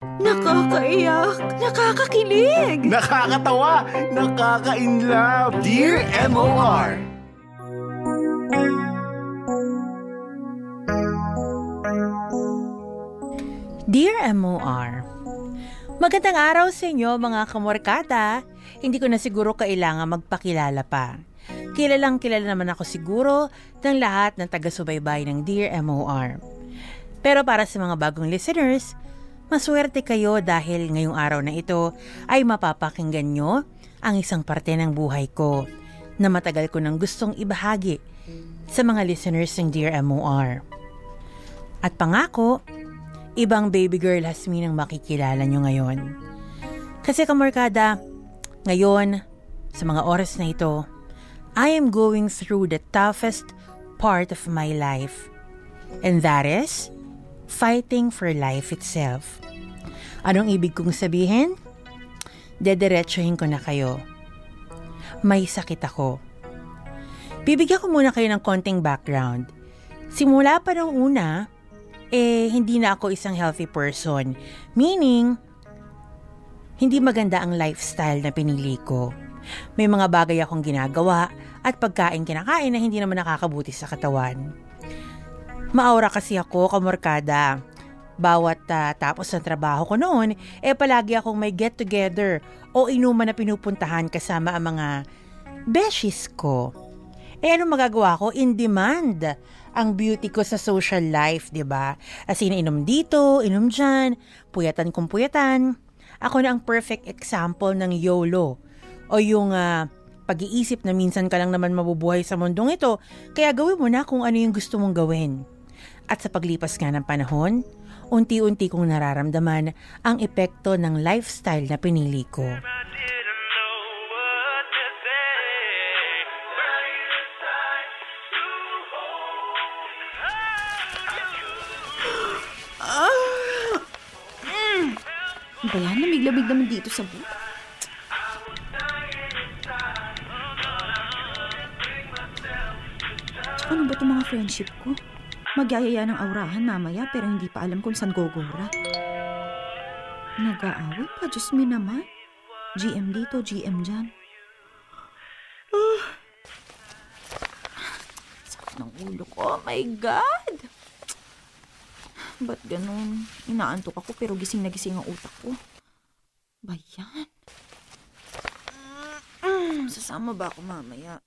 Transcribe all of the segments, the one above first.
Nakakaiyak, nakakakilig. Nakakatawa, nakaka-inlove. Dear MOR. Dear MOR, Magandang araw sa inyo mga kamorkada. Hindi ko na siguro kailangan magpakilala pa. Kilalang kilala naman ako siguro ng lahat ng taga-subaybay ng Dear MOR. Pero para sa mga bagong listeners, maswerte kayo dahil ngayong araw na ito ay mapapakinggan nyo ang isang parte ng buhay ko na matagal ko nang gustong ibahagi sa mga listeners ng Dear MOR. At pangako, ibang baby girl Hasmin ang makikilala nyo ngayon. Kasi kamorkada, ngayon, sa mga oras na ito, I am going through the toughest part of my life. And that is, fighting for life itself. Anong ibig kong sabihin? Dederechohin ko na kayo. May sakit ako. Bibigyan ko muna kayo ng konting background. Simula pa nung una, eh hindi na ako isang healthy person. Meaning, hindi maganda ang lifestyle na pinili ko. May mga bagay akong ginagawa at pagkain kinakain na hindi naman nakakabuti sa katawan. Maura kasi ako, kamorkada. Bawat uh, tapos ng trabaho ko noon, eh palagi akong may get-together o inuman na pinupuntahan kasama ang mga beshies ko. Eh ano magagawa ko? In demand ang beauty ko sa social life, di ba? As in, inom dito, inom dyan, puyatan kung puyatan. Ako na ang perfect example ng YOLO o yung uh, pag-iisip na minsan ka lang naman mabubuhay sa mundong ito, kaya gawin mo na kung ano yung gusto mong gawin. At sa paglipas nga ng panahon, unti-unti kong nararamdaman ang epekto ng lifestyle na pinili ko. Ano ba yan? Namiglamig naman dito sa. Tsaka ano ba itong mga friendship ko? Magyayaya ng aurahan mamaya pero hindi pa alam kung saan gogora. Nag-aaway pa, Diyos me naman. GM dito, GM dyan. Uh, sakit ng ulo ko. Oh my God! Ba't ganun? Inaantok ako pero gising na gising ang utak ko. Ba yan? Mm, sasama ba ako mamaya?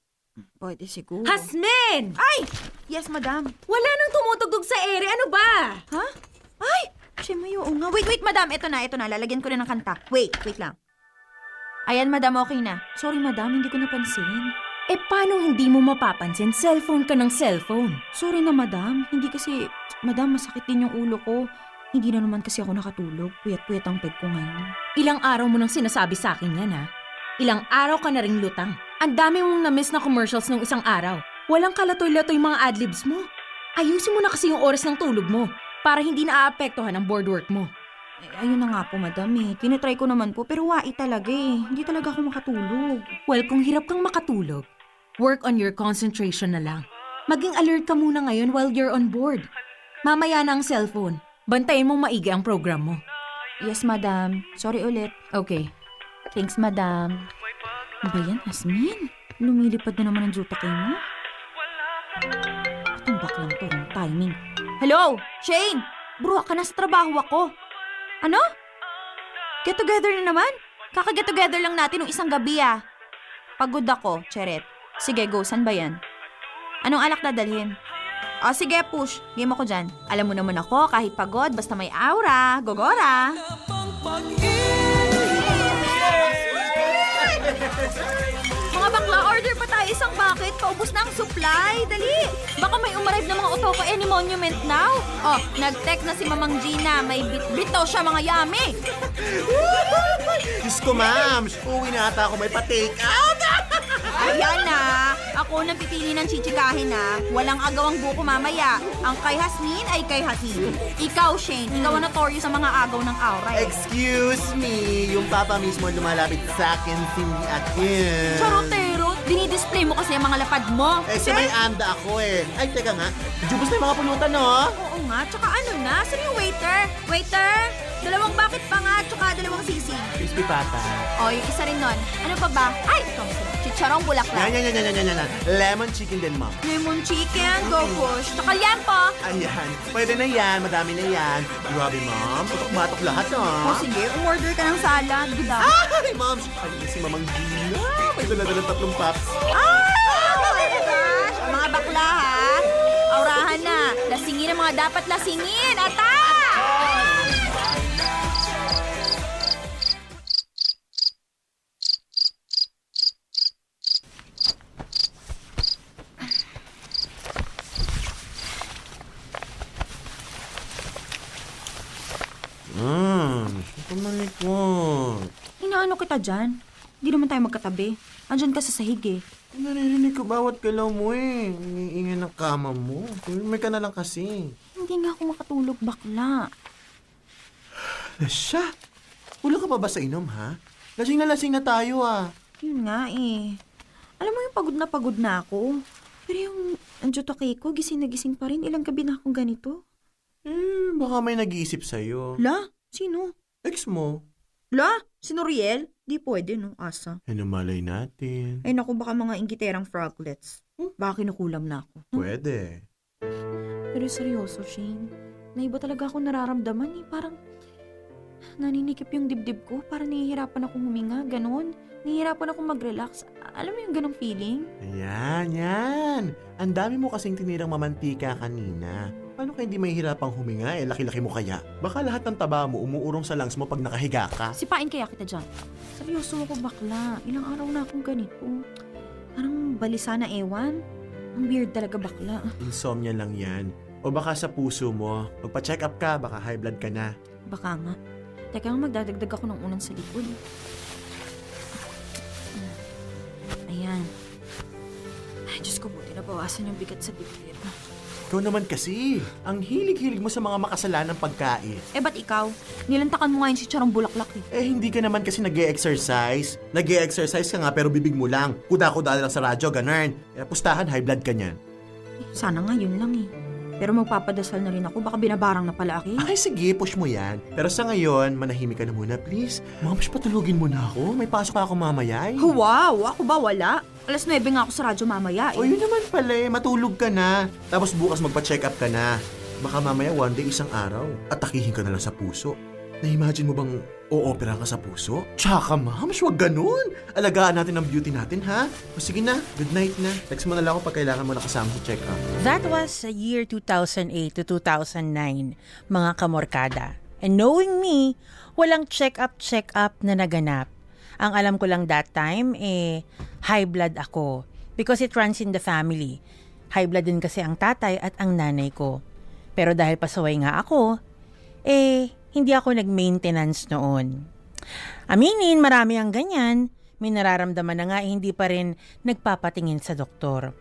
Pwede siguro. Hasmin! Ay! Yes, madam. Wala nang tumutugtog sa ere. Ano ba? Ha? Ay! Siyempre, oo nga. Wait, wait, madam. Ito na, ito na. Lalagyan ko na ng kanta. Wait, wait lang. Ayan, madam. Okay na. Sorry, madam. Hindi ko napansin. Eh, paano hindi mo mapapansin? Cellphone ka ng cellphone. Sorry na, madam. Hindi kasi, madam, masakit din yung ulo ko. Hindi na naman kasi ako nakatulog. Puyat-puyat ang peg ko ngayon. Ilang araw mo nang sinasabi sa akin yan, ha? Ilang araw ka na ring lutang. Ang dami mong na-miss na commercials nung isang araw. Walang kalatoy-latoy mga adlibs mo. Ayusin mo na kasi yung oras ng tulog mo para hindi naaapektuhan ang board work mo. Eh, ayun na nga po, madam eh. Tinatry ko naman po, pero wai talaga eh. Hindi talaga ako makatulog. Well, kung hirap kang makatulog, work on your concentration na lang. Maging alert ka muna ngayon while you're on board. Mamaya na ang cellphone. Bantayin mong maigi ang program mo. Yes, madam. Sorry ulit. Okay. Thanks, madam. Ano ba yan, Asmin? Lumilipad na naman ang jutakay mo. Itong baklang to, wrong timing. Hello, Shane! Bro, ka na sa trabaho ako. Ano? Get together na naman? Kaka-get together lang natin nung isang gabi ah. Pagod ako, Cheret. Sige, go. San ba yan? Anong alak dadalhin? O oh, sige, push. Game ako dyan. Alam mo naman ako, kahit pagod, basta may aura. Gogora! Mga order pa tayo isang bucket. Paubos na ang supply. Dali! Baka may umarive na mga Otoko Any Monument now. Oh, nag-text na si Mamang Gina. May bit-bit daw siya mga yami. Diyos ko, ma'am. Uwi na ata ako may pa-take out. Ayan na. Ako nang pipili ng chichikahin na. Walang agawang buko mamaya. Ang kay Hasmin ay kay Hasin. Ikaw, Shane, ikaw ang notoryo sa mga agaw ng aura. Eh. Excuse me. Yung papa mismo lumalapit sa akin, Cindy Akin. Charotero, dinidisplay mo kasi ang mga lapad mo. Eh, sa may anda ako eh. Ay, teka nga. Jubos na yung mga pulutan, no? Oo nga, tsaka ano na? Sino yung waiter? Waiter? Dalawang bakit pa nga, tsaka dalawang sisig. Crispy pata. O, yung isa rin nun. Ano pa ba? Ay, ito. Chicharong bulaklak. Yan, yan, yan, yan, yan, yan. Lemon chicken din, ma'am. Lemon chicken, go push. Tsaka yan po. Ayan. Pwede na yan. Madami na yan. Grabe, ma'am. Putok-batok lahat, O ah. sige, umorder ka ng salad. Good ah. Ay, ma'am. Ay, si Mamang Gina. May dala-dala tatlong pops. Ah! Oh my gosh! Mga bakla ha! Aurahan na! Lasingin ang mga dapat lasingin! Ata! Hmm. Pumalikot. Inaano kita dyan? Hindi naman tayo magkatabi. Andyan ka sa sahig eh. Naririnig ko bawat galaw mo eh. Iniingay ng kama mo. May ka na lang kasi. Hindi nga ako makatulog bakla. Siya. Wala ka pa ba sa inom, ha? Lasing na lasing na tayo, ah. Yun nga eh. Alam mo yung pagod na pagod na ako. Pero yung anjotake ko, gising na gising pa rin. Ilang gabi na akong ganito. Eh, baka may nag-iisip sa'yo. La? Sino? Ex mo. La? Si Noriel? Di pwede no, asa. Ano malay natin? Ay naku, baka mga ingiterang froglets. Baka kinukulam na ako. Pwede. Pero seryoso, Shane. Naiba talaga ako nararamdaman eh. Parang naninikip yung dibdib ko. Parang nahihirapan akong huminga. Ganon. Nahihirapan akong mag-relax. Alam mo yung ganong feeling? Ayan, yan. Ang dami mo kasing tinirang mamantika kanina. Paano ka hindi mahihirapang huminga eh? Laki-laki mo kaya. Baka lahat ng taba mo umuurong sa lungs mo pag nakahiga ka. Sipain kaya kita dyan. Seryoso ako bakla. Ilang araw na akong ganito. Parang balisa na ewan. Ang weird talaga bakla. Insomnia lang yan. O baka sa puso mo. Magpa-check up ka, baka high blood ka na. Baka nga. Teka nga, magdadagdag ako ng unan sa likod. Ayan. Ay, Diyos ko, buti na bawasan yung bigat sa bibig. Ikaw naman kasi. Ang hilig-hilig mo sa mga makasalanang pagkain. Eh, ba't ikaw? Nilantakan mo nga yung si Charong Bulaklak eh. Eh, hindi ka naman kasi nag exercise nag exercise ka nga pero bibig mo lang. Kuda-kuda lang sa radyo, ganun. Eh, pustahan, high blood ka niyan. Eh, Sana nga yun lang eh. Pero magpapadasal na rin ako, baka binabarang na pala ako eh. Ay, sige, push mo yan. Pero sa ngayon, manahimik ka na muna, please. Mams, patulugin mo na ako. May pasok ako mamaya eh. Wow! Ako ba wala? Alas 9 nga ako sa radyo mamaya O eh. yun naman pala eh, matulog ka na. Tapos bukas magpa-check up ka na. Baka mamaya one day isang araw, atakihin ka na lang sa puso. Na-imagine mo bang o-opera ka sa puso? Tsaka mams, wag ganun. Alagaan natin ang beauty natin, ha? O sige na, good night na. Text mo na lang ako pag kailangan mo nakasama sa check up. That was the year 2008 to 2009, mga kamorkada. And knowing me, walang check-up check-up na naganap. Ang alam ko lang that time, eh, high blood ako. Because it runs in the family. High blood din kasi ang tatay at ang nanay ko. Pero dahil pasaway nga ako, eh, hindi ako nag-maintenance noon. Aminin, marami ang ganyan. May nararamdaman na nga, eh, hindi pa rin nagpapatingin sa doktor.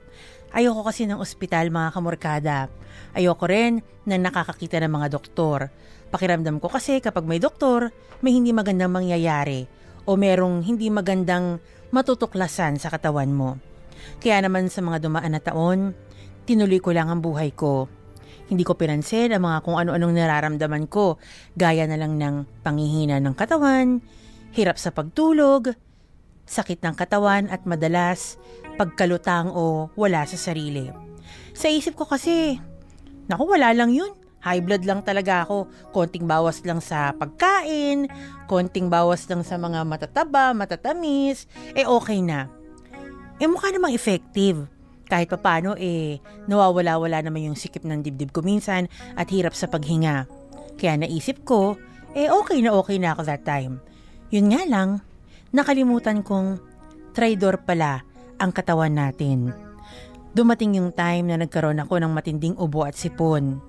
Ayoko kasi ng ospital mga kamorkada. Ayoko rin na nakakakita ng mga doktor. Pakiramdam ko kasi kapag may doktor, may hindi magandang mangyayari o merong hindi magandang matutuklasan sa katawan mo. Kaya naman sa mga dumaan na taon, tinuloy ko lang ang buhay ko. Hindi ko pinansin ang mga kung ano-anong nararamdaman ko, gaya na lang ng pangihina ng katawan, hirap sa pagtulog, sakit ng katawan at madalas pagkalutang o wala sa sarili. Sa isip ko kasi, naku wala lang yun. High blood lang talaga ako. Konting bawas lang sa pagkain, konting bawas lang sa mga matataba, matatamis, eh okay na. Eh mukha namang effective. Kahit papano eh nawawala-wala naman yung sikip ng dibdib ko minsan at hirap sa paghinga. Kaya naisip ko, eh okay na okay na ako that time. Yun nga lang, nakalimutan kong traidor pala ang katawan natin. Dumating yung time na nagkaroon ako ng matinding ubo at sipon.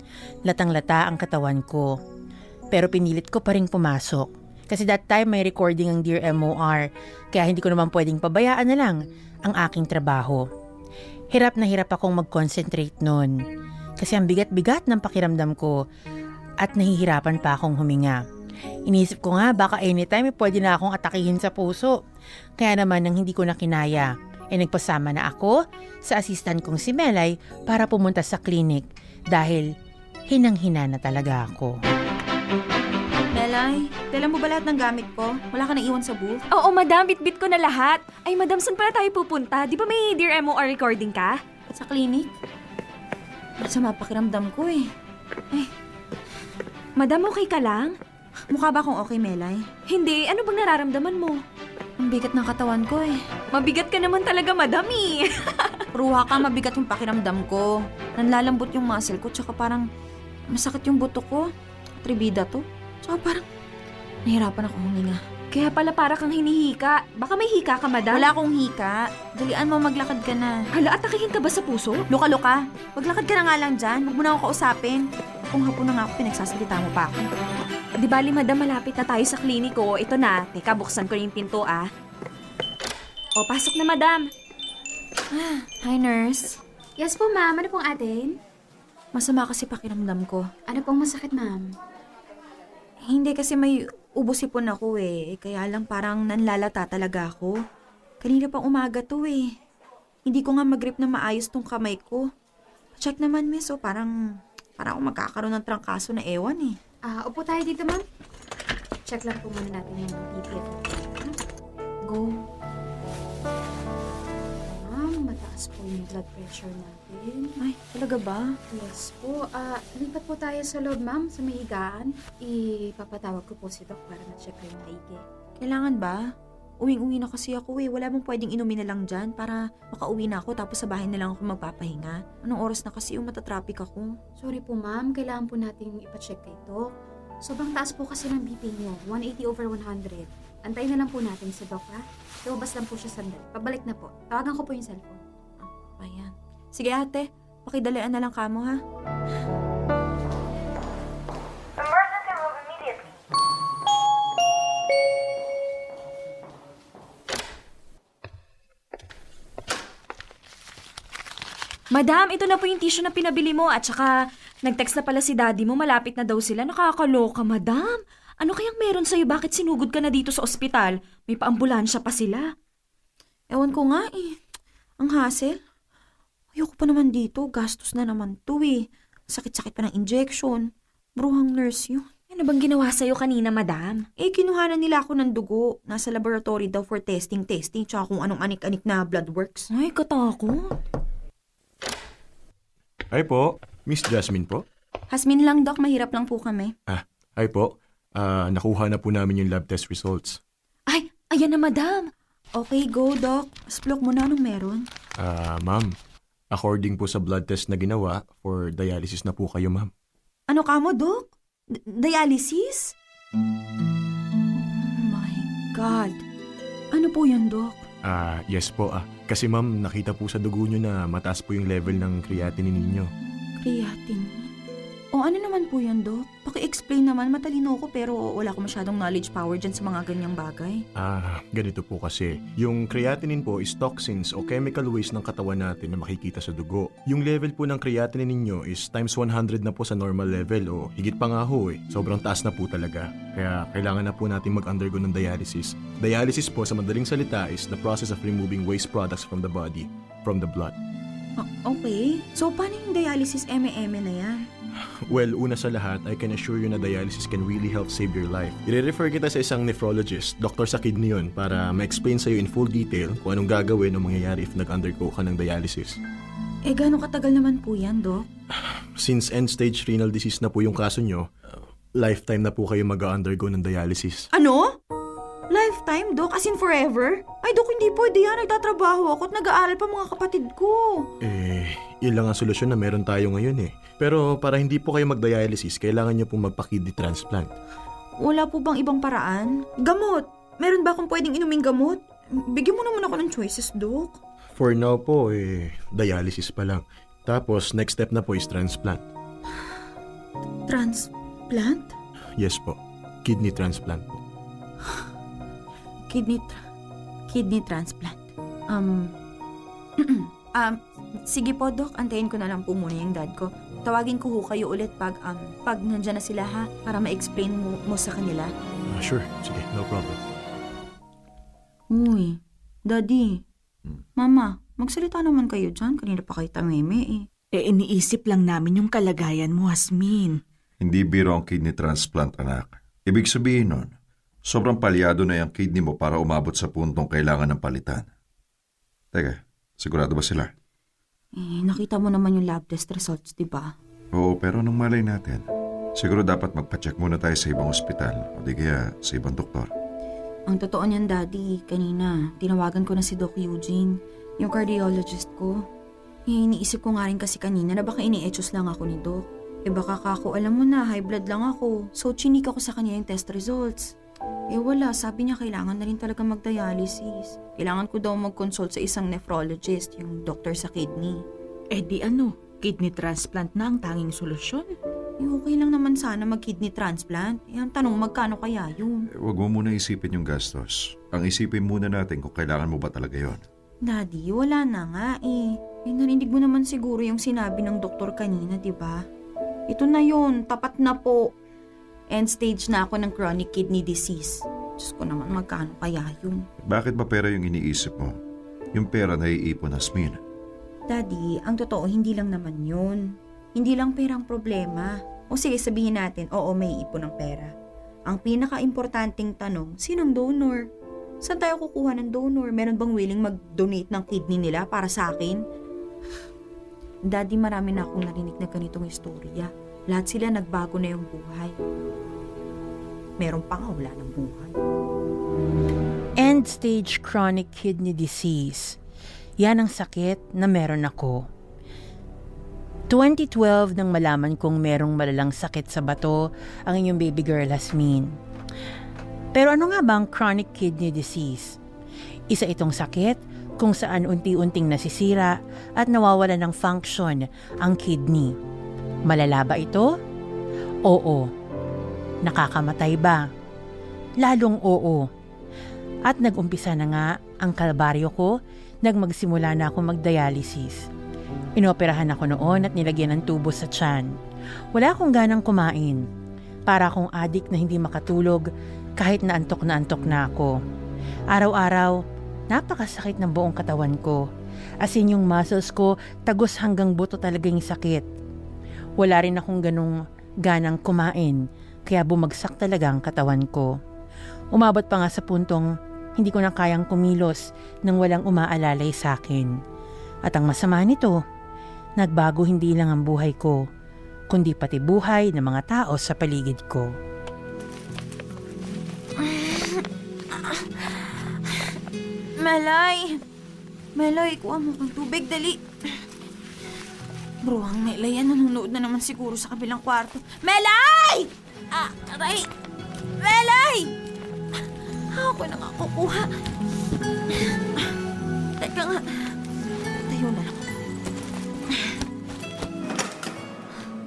Latang-lata ang katawan ko. Pero pinilit ko pa rin pumasok. Kasi that time may recording ang Dear MOR, kaya hindi ko naman pwedeng pabayaan na lang ang aking trabaho. Hirap na hirap akong mag-concentrate noon. Kasi ang bigat-bigat ng pakiramdam ko at nahihirapan pa akong huminga. Inisip ko nga baka anytime pwede na akong atakihin sa puso. Kaya naman nang hindi ko na kinaya, eh nagpasama na ako sa assistant kong si Melay para pumunta sa clinic dahil hinang-hina na talaga ako. Melay, dala mo ba lahat ng gamit ko? Wala ka naiwan sa booth? Oo, madam. Bit-bit ko na lahat. Ay, madam, saan pala tayo pupunta? Di ba may Dear MOR recording ka? Sa clinic? Masama pakiramdam ko eh. Madam, okay ka lang? Mukha ba akong okay, Melay? Hindi. Ano bang nararamdaman mo? Ang bigat ng katawan ko eh. Mabigat ka naman talaga, madam eh. Ruha ka, mabigat yung pakiramdam ko. Nanlalambot yung muscle ko, tsaka parang masakit yung buto ko. Tribida to. Tsaka parang nahirapan ako huminga. Kaya pala para kang hinihika. Baka may hika ka, madam? Wala akong hika. Dalian mo, maglakad ka na. Hala, atakihin ka ba sa puso? Luka-luka. Maglakad ka na nga lang dyan. Huwag mo na ako kausapin. Kung hapon na nga ako, pinagsasalita mo pa ako. Di bali, madam, malapit na tayo sa kliniko. Ito na. Teka, buksan ko yung pinto, ah. O, pasok na, madam. Hi, nurse. Yes po, ma'am. Ano pong atin? Masama kasi pakiramdam ko. Ano pong masakit, ma'am? Hindi kasi may ubosipon ako eh. Kaya lang parang nanlalata talaga ako. Kanina pang umaga to eh. Hindi ko nga mag-grip na maayos tong kamay ko. Check naman, miss. Oh, parang, parang ako magkakaroon ng trangkaso na ewan eh. Ah, upo tayo dito, ma'am. Check lang po muna natin yung BPF. Go. Ma'am, mataas po yung blood pressure natin. Ay, talaga ba? Yes po. Ah, lipat po tayo sa loob, ma'am, sa may higaan. Ipapatawag ko po si Doc para na-check kayo maigi. Kailangan ba? Uwing-uwi na kasi ako eh. Wala bang pwedeng inumin na lang dyan para makauwi na ako tapos sa bahay na lang ako magpapahinga. Anong oras na kasi yung matatraffic ako? Sorry po, ma'am. Kailangan po natin ipacheck kay Doc. Sobrang taas po kasi ng BP niyo. 180 over 100. Antayin na lang po natin si Doc, ha? Lumabas lang po siya sandali. Pabalik na po. Tawagan ko po yung cellphone. Ayan. Sige ate, pakidalian na lang kamo ha. Madam, ito na po yung tissue na pinabili mo at saka nag-text na pala si daddy mo, malapit na daw sila. Nakakaloka, madam. Ano kayang meron sa'yo? Bakit sinugod ka na dito sa ospital? May paambulansya pa sila. Ewan ko nga eh. Ang hassle. Ayoko pa naman dito. Gastos na naman to eh. Sakit-sakit pa ng injection. Bruhang nurse yun. Ano bang ginawa sa'yo kanina, madam? Eh, kinuhanan nila ako ng dugo. Nasa laboratory daw for testing-testing tsaka kung anong anik-anik na blood works. Ay, katakot. Ay po, Miss Jasmine po. Hasmin lang, Doc. Mahirap lang po kami. Ah, ay po. Ah, nakuha na po namin yung lab test results. Ay, ayan na, madam. Okay, go, Doc. Splok mo na anong meron. Ah, ma'am. According po sa blood test na ginawa, for dialysis na po kayo, ma'am. Ano ka mo, Doc? D- dialysis? Oh my God. Ano po yun, Doc? Ah, yes po ah. Kasi ma'am, nakita po sa dugo nyo na mataas po yung level ng creatinine ninyo. Creatinine. O ano naman po yan, Doc? Paki-explain naman, matalino ko pero wala ko masyadong knowledge power dyan sa mga ganyang bagay. Ah, ganito po kasi. Yung creatinine po is toxins o chemical waste ng katawan natin na makikita sa dugo. Yung level po ng creatinine ninyo is times 100 na po sa normal level o higit pa nga ho eh. Sobrang taas na po talaga. Kaya kailangan na po natin mag-undergo ng dialysis. Dialysis po sa madaling salita is the process of removing waste products from the body, from the blood. Ah, okay. So, paano yung dialysis eme-eme na yan? Well, una sa lahat, I can assure you na dialysis can really help save your life. I-refer kita sa isang nephrologist, doktor sa kidney yun, para ma-explain sa'yo in full detail kung anong gagawin o mangyayari if nag-undergo ka ng dialysis. Eh, gano'ng katagal naman po yan, Doc? Since end-stage renal disease na po yung kaso nyo, lifetime na po kayo mag-undergo ng dialysis. Ano? Lifetime, Doc? As in forever? Ay, Doc, hindi pwede yan. Nagtatrabaho ako at nag-aaral pa mga kapatid ko. Eh, yun lang ang solusyon na meron tayo ngayon eh. Pero para hindi po kayo mag-dialysis, kailangan nyo pong magpa-kidney transplant. Wala po bang ibang paraan? Gamot! Meron ba akong pwedeng inuming gamot? Bigyan mo naman ako ng choices, Doc. For now po, eh, dialysis pa lang. Tapos, next step na po is transplant. Transplant? Yes po, kidney transplant po. Kidney tra- kidney transplant. Um, um, sige po, Doc. Antayin ko na lang po muna yung dad ko. Tawagin ko ho kayo ulit pag, um, pag nandyan na sila ha, para ma-explain mo, mo sa kanila. Ah, sure, sige, no problem. Uy, Daddy. Mama, magsalita naman kayo dyan. Kanina pa kayo tameme eh. Eh, iniisip lang namin yung kalagayan mo, Hasmin. Hindi biro ang kidney transplant, anak. Ibig sabihin nun, sobrang palyado na yung kidney mo para umabot sa puntong kailangan ng palitan. Teka, sigurado ba sila? Eh, nakita mo naman yung lab test results, di ba? Oo, pero anong malay natin? Siguro dapat magpa-check muna tayo sa ibang ospital o di kaya sa ibang doktor. Ang totoo niyan, Daddy, kanina, tinawagan ko na si Doc Eugene, yung cardiologist ko. Eh, iniisip ko nga rin kasi kanina na baka ini-echos lang ako ni Doc. Eh baka kako, alam mo na, high blood lang ako. So, chinika ko sa kanya yung test results. Eh wala, sabi niya kailangan na rin talaga mag-dialysis. Kailangan ko daw mag-consult sa isang nephrologist, yung doctor sa kidney. Eh di ano, kidney transplant na ang tanging solusyon. Eh okay lang naman sana mag-kidney transplant. Eh ang tanong, magkano kaya yun? Eh, Huwag mo muna isipin yung gastos. Ang isipin muna natin kung kailangan mo ba talaga yon. Daddy, wala na nga eh. Eh, narinig mo naman siguro yung sinabi ng doktor kanina, di ba? Ito na yun, tapat na po. End stage na ako ng chronic kidney disease. Diyos ko naman, magkano kaya yun? Bakit ba pera yung iniisip mo? Yung pera na iipon, Asmin. Daddy, ang totoo, hindi lang naman yun. Hindi lang perang problema. O sige, sabihin natin, oo, may ipon ng pera. Ang pinaka-importanting tanong, sinong donor? Saan tayo kukuha ng donor? Meron bang willing mag-donate ng kidney nila para sa akin? Daddy, marami na akong narinig na ganitong istorya. Lahat sila nagbago na yung buhay. Meron pa nga wala ng buhay. End-stage chronic kidney disease. Yan ang sakit na meron ako. 2012 nang malaman kong merong malalang sakit sa bato ang inyong baby girl Hasmin. Pero ano nga ba ang chronic kidney disease? Isa itong sakit kung saan unti-unting nasisira at nawawala ng function ang kidney. Malala ba ito? Oo. Nakakamatay ba? Lalong oo. At nag-umpisa na nga ang kalbaryo ko nag magsimula na ako mag-dialysis. Inoperahan ako noon at nilagyan ng tubo sa tiyan. Wala akong ganang kumain. Para akong adik na hindi makatulog kahit na antok na antok na ako. Araw-araw, napakasakit ng buong katawan ko. As in yung muscles ko, tagos hanggang buto talaga yung sakit. Wala rin akong ganong ganang kumain, kaya bumagsak talaga ang katawan ko. Umabot pa nga sa puntong hindi ko na kayang kumilos nang walang umaalalay sa akin. At ang masama nito, nagbago hindi lang ang buhay ko, kundi pati buhay ng mga tao sa paligid ko. Melay! Melay, kuha mo kang tubig, dali. Bro, ang Melay yan, nanonood na naman siguro sa kabilang kwarto. Melay! Ah, aray! Melay! Ah, ako na nga kukuha. Teka nga. Tayo na lang.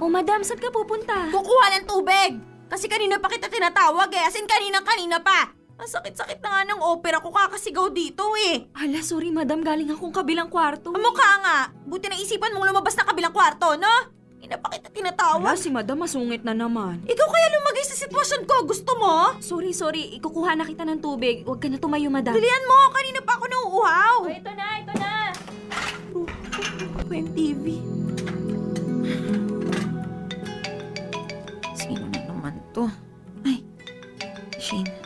Oh, madam, saan ka pupunta? Kukuha ng tubig! Kasi kanina pa kita tinatawag eh. As in, kanina-kanina pa. Ang sakit-sakit na nga ng opera ko kakasigaw dito eh. Hala, sorry madam, galing akong kabilang kwarto. Ang mukha nga. Buti na isipan mong lumabas na kabilang kwarto, no? Ina pa kita Hala, tinatawag. si madam masungit na naman. Ikaw kaya lumagay sa sitwasyon ko. Gusto mo? Sorry, sorry. Ikukuha na kita ng tubig. Huwag ka na tumayo, madam. Dalian mo. Kanina pa ako nauuhaw. ito na, ito na. Ako yung TV. Sino na naman to? Ay, Shane.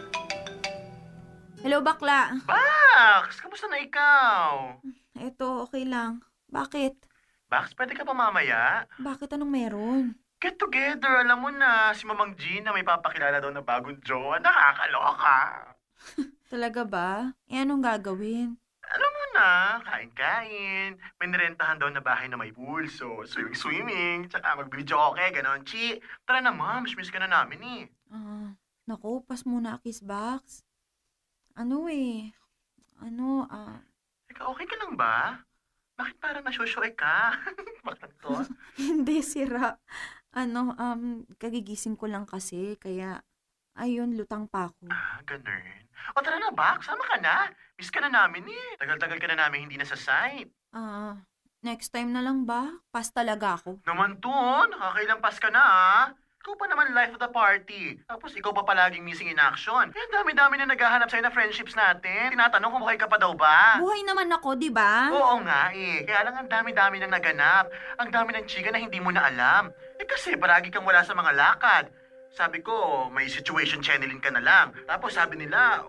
Hello, bakla. Bax! Kamusta na ikaw? Eto, okay lang. Bakit? Bax, pwede ka pa mamaya? Bakit anong meron? Get together, alam mo na, si Mamang Gina may papakilala daw na bagong jowa. Nakakaloka. Talaga ba? Eh, anong gagawin? Alam mo na, kain-kain. May nirentahan daw na bahay na may pool, so swimming-swimming, tsaka mag-video okay, ganon. Chi, tara na ma'am, miss ka na namin eh. Ah, naku, pas muna, kiss box. Ano eh? Ano, ah... Teka, okay ka lang ba? Bakit parang nasyosyoy ka? Bakit to? Hindi, sira. Ano, um, kagigising ko lang kasi, kaya, ayun, lutang pa ako. ah, ganun. O tara na, Bax, sama ka na. Miss ka na namin eh. Tagal-tagal ka na namin hindi na sa site. Ah, next time na lang ba? Pas talaga ako. Naman to, nakakailang pas ka na ah. Ikaw pa naman life of the party. Tapos ikaw pa palaging missing in action. Eh, ang dami-dami na naghahanap sa'yo na friendships natin. Tinatanong kung buhay ka pa daw ba? Buhay naman ako, di ba? Oo nga eh. Kaya lang ang dami-dami nang naganap. Ang dami ng chika na hindi mo na alam. Eh kasi paragi kang wala sa mga lakad. Sabi ko, may situation channeling ka na lang. Tapos sabi nila,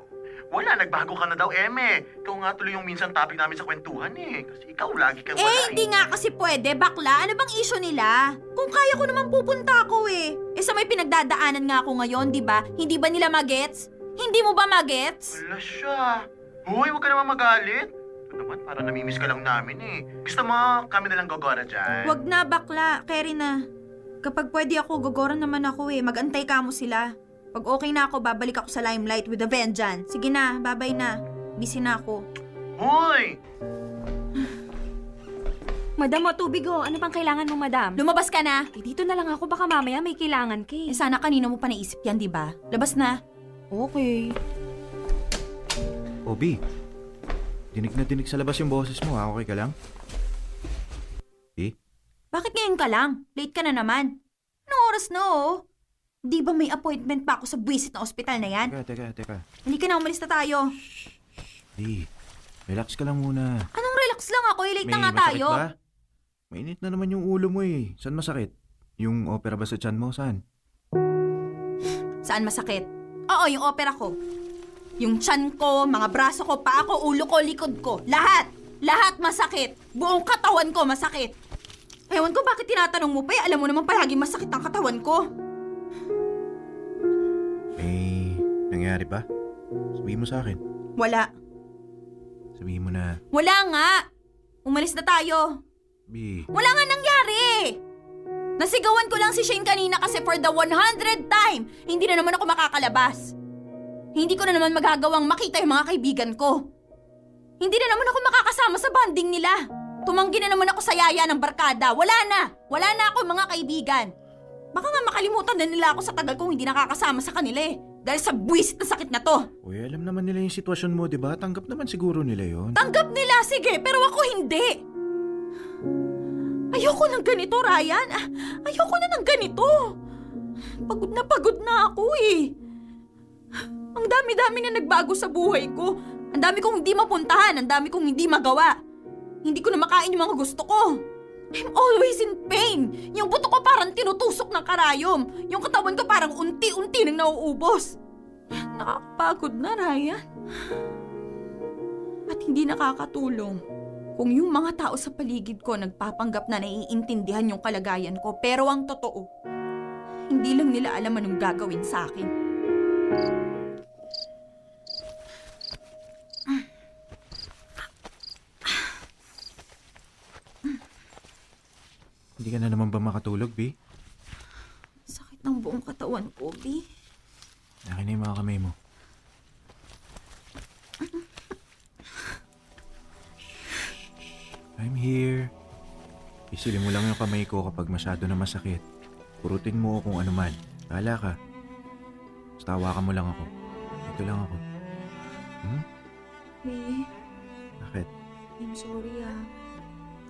wala, nagbago ka na daw, Eme. Ikaw nga tuloy yung minsan topic namin sa kwentuhan eh. Kasi ikaw lagi kang wala Eh, hindi nga kasi pwede, bakla. Ano bang issue nila? Kung kaya ko naman pupunta ako eh. Eh sa may pinagdadaanan nga ako ngayon, di ba? Hindi ba nila magets? Hindi mo ba magets? Wala siya. Hoy, huwag ka naman magalit. Ito naman, para namimiss ka lang namin eh. Gusto mo, kami na lang gogora dyan. Wag na, bakla. Carry na. Kapag pwede ako, gogora naman ako eh. Magantay ka mo sila. Pag okay na ako, babalik ako sa limelight with a vengeance. Sige na, babay na. Busy na ako. Hoy! Madam, o tubig o. Ano bang kailangan mo, madam? Lumabas ka na! Eh, dito na lang ako. Baka mamaya may kailangan ka Eh eh. sana kanina mo pa naisip yan, di ba? Labas na. Okay. Obi, dinig na dinig sa labas yung boses mo ha. Okay ka lang? Eh? Bakit ngayon ka lang? Late ka na naman. Anong oras na oh? Di ba may appointment pa ako sa buwisit na ospital na yan? Teka, teka, teka. Hindi ka na umalis na tayo. Di, relax ka lang muna. Anong relax lang ako? Eh, late May na nga masakit tayo. ba? Mainit na naman yung ulo mo eh. Saan masakit? Yung opera ba sa tiyan mo? Saan? Saan masakit? Oo, yung opera ko. Yung tiyan ko, mga braso ko, paa ko, ulo ko, likod ko. Lahat! Lahat masakit. Buong katawan ko masakit. Ewan ko bakit tinatanong mo pa eh. Alam mo naman palagi masakit ang katawan ko. May nangyari ba? Sabihin mo sa akin. Wala. Sabihin mo na, Wala nga. Umalis na tayo. Bi, Wala nga nangyari. Nasigawan ko lang si Shane kanina kasi for the 100th time, hindi na naman ako makakalabas. Hindi ko na naman magagawang makita yung mga kaibigan ko. Hindi na naman ako makakasama sa banding nila. Tumanggi na naman ako sa yaya ng barkada. Wala na. Wala na ako mga kaibigan. Baka nga makalimutan na nila ako sa tagal kong hindi nakakasama sa kanila eh. Dahil sa buwisit na sakit na to. Uy, alam naman nila yung sitwasyon mo, di ba? Tanggap naman siguro nila yon. Tanggap nila, sige, pero ako hindi. Ayoko ng ganito, Ryan. Ah, Ayoko na ng ganito. Pagod na pagod na ako eh. Ang dami-dami na nagbago sa buhay ko. Ang dami kong hindi mapuntahan, ang dami kong hindi magawa. Hindi ko na makain yung mga gusto ko. I'm always in pain. Yung buto ko parang tinutusok ng karayom. Yung katawan ko parang unti-unti nang nauubos. Nakakapagod na, Ryan. At hindi nakakatulong. Kung yung mga tao sa paligid ko nagpapanggap na naiintindihan yung kalagayan ko, pero ang totoo, hindi lang nila alam anong gagawin sa akin. Hindi ka na naman ba makatulog, Bi? Sakit ng buong katawan ko, B. Akin na yung mga kamay mo. I'm here. Isilin mo lang yung kamay ko kapag masyado na masakit. Purutin mo kung ano man. Bahala ka. Basta hawakan mo lang ako. Ito lang ako. Hmm? B, Bakit? I'm sorry ah.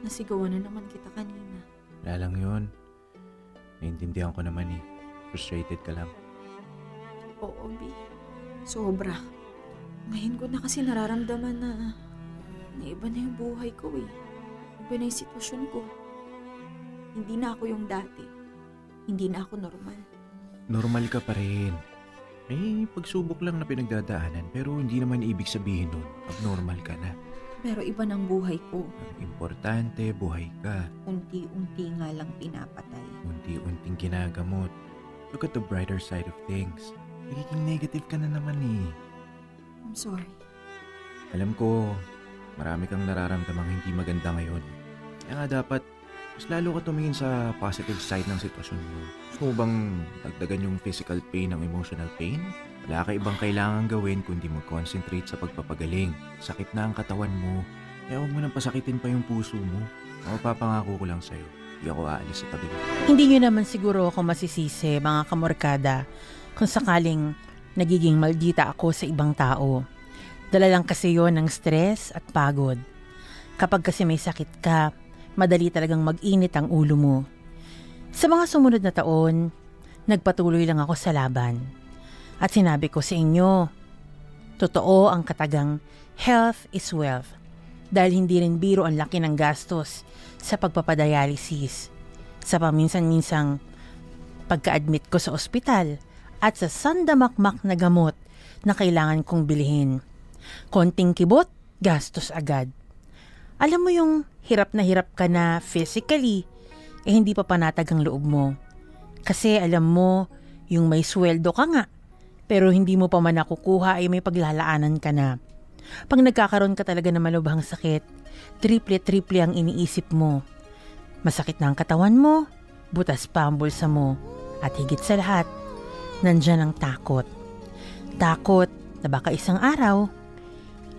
Nasigawan na naman kita kanina. Wala lang yun. Naintindihan ko naman eh. Frustrated ka lang. Oo, B. Sobra. Ngayon ko na kasi nararamdaman na na iba na yung buhay ko eh. Iba na yung sitwasyon ko. Hindi na ako yung dati. Hindi na ako normal. Normal ka pa rin. May pagsubok lang na pinagdadaanan pero hindi naman ibig sabihin nun abnormal ka na. Pero iba ng buhay ko. Ang importante, buhay ka. Unti-unti nga lang pinapatay. Unti-unting ginagamot. Look at the brighter side of things. Nagiging negative ka na naman eh. I'm sorry. Alam ko, marami kang nararamdamang hindi maganda ngayon. Kaya nga dapat, mas lalo ka tumingin sa positive side ng sitwasyon mo. Gusto mo bang dagdagan yung physical pain ng emotional pain? Wala ka ibang kailangan gawin kundi mag-concentrate sa pagpapagaling. Sakit na ang katawan mo. Kaya huwag mo nang pasakitin pa yung puso mo. Mapapangako ko lang sa'yo. Hindi ako aalis sa tabi. Hindi nyo naman siguro ako masisisi, mga kamorkada, kung sakaling nagiging maldita ako sa ibang tao. Dala lang kasi yon ng stress at pagod. Kapag kasi may sakit ka, madali talagang mag-init ang ulo mo. Sa mga sumunod na taon, nagpatuloy lang ako sa laban. At sinabi ko sa inyo, totoo ang katagang health is wealth dahil hindi rin biro ang laki ng gastos sa pagpapadialysis, sa paminsan-minsang pagka-admit ko sa ospital at sa sandamakmak na gamot na kailangan kong bilhin. Konting kibot, gastos agad. Alam mo yung hirap na hirap ka na physically, eh hindi pa panatag ang loob mo. Kasi alam mo, yung may sweldo ka nga, pero hindi mo pa man nakukuha ay may paglalaanan ka na. Pag nagkakaroon ka talaga ng malubhang sakit, triple-triple ang iniisip mo. Masakit na ang katawan mo, butas pa ang bulsa mo, at higit sa lahat, nandyan ang takot. Takot na baka isang araw,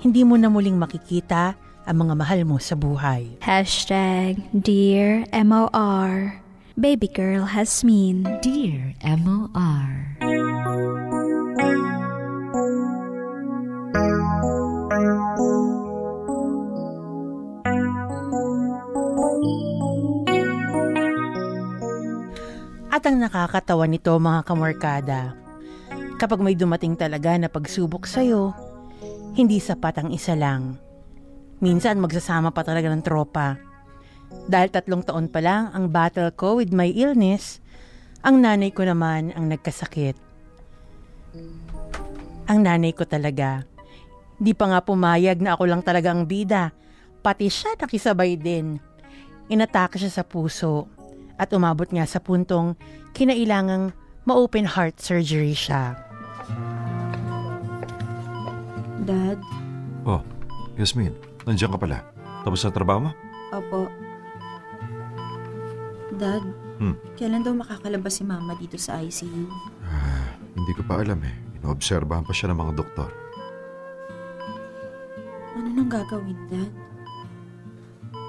hindi mo na muling makikita ang mga mahal mo sa buhay. Hashtag Dear MOR. Baby girl Hasmin. Dear MOR. At ang nakakatawa nito mga kamorkada, kapag may dumating talaga na pagsubok sa'yo, hindi sapat ang isa lang. Minsan magsasama pa talaga ng tropa. Dahil tatlong taon pa lang ang battle ko with my illness, ang nanay ko naman ang nagkasakit. Ang nanay ko talaga. Di pa nga pumayag na ako lang talaga ang bida. Pati siya nakisabay din. Inatake siya sa puso at umabot nga sa puntong kinailangang ma-open heart surgery siya. Dad? Oh, Yasmin, nandiyan ka pala. Tapos sa trabaho mo? Opo. Dad, Hmm. kailan daw makakalabas si Mama dito sa ICU? Ah, hindi ko pa alam eh. Inoobserbahan pa siya ng mga doktor. Ano nang gagawin, Dad?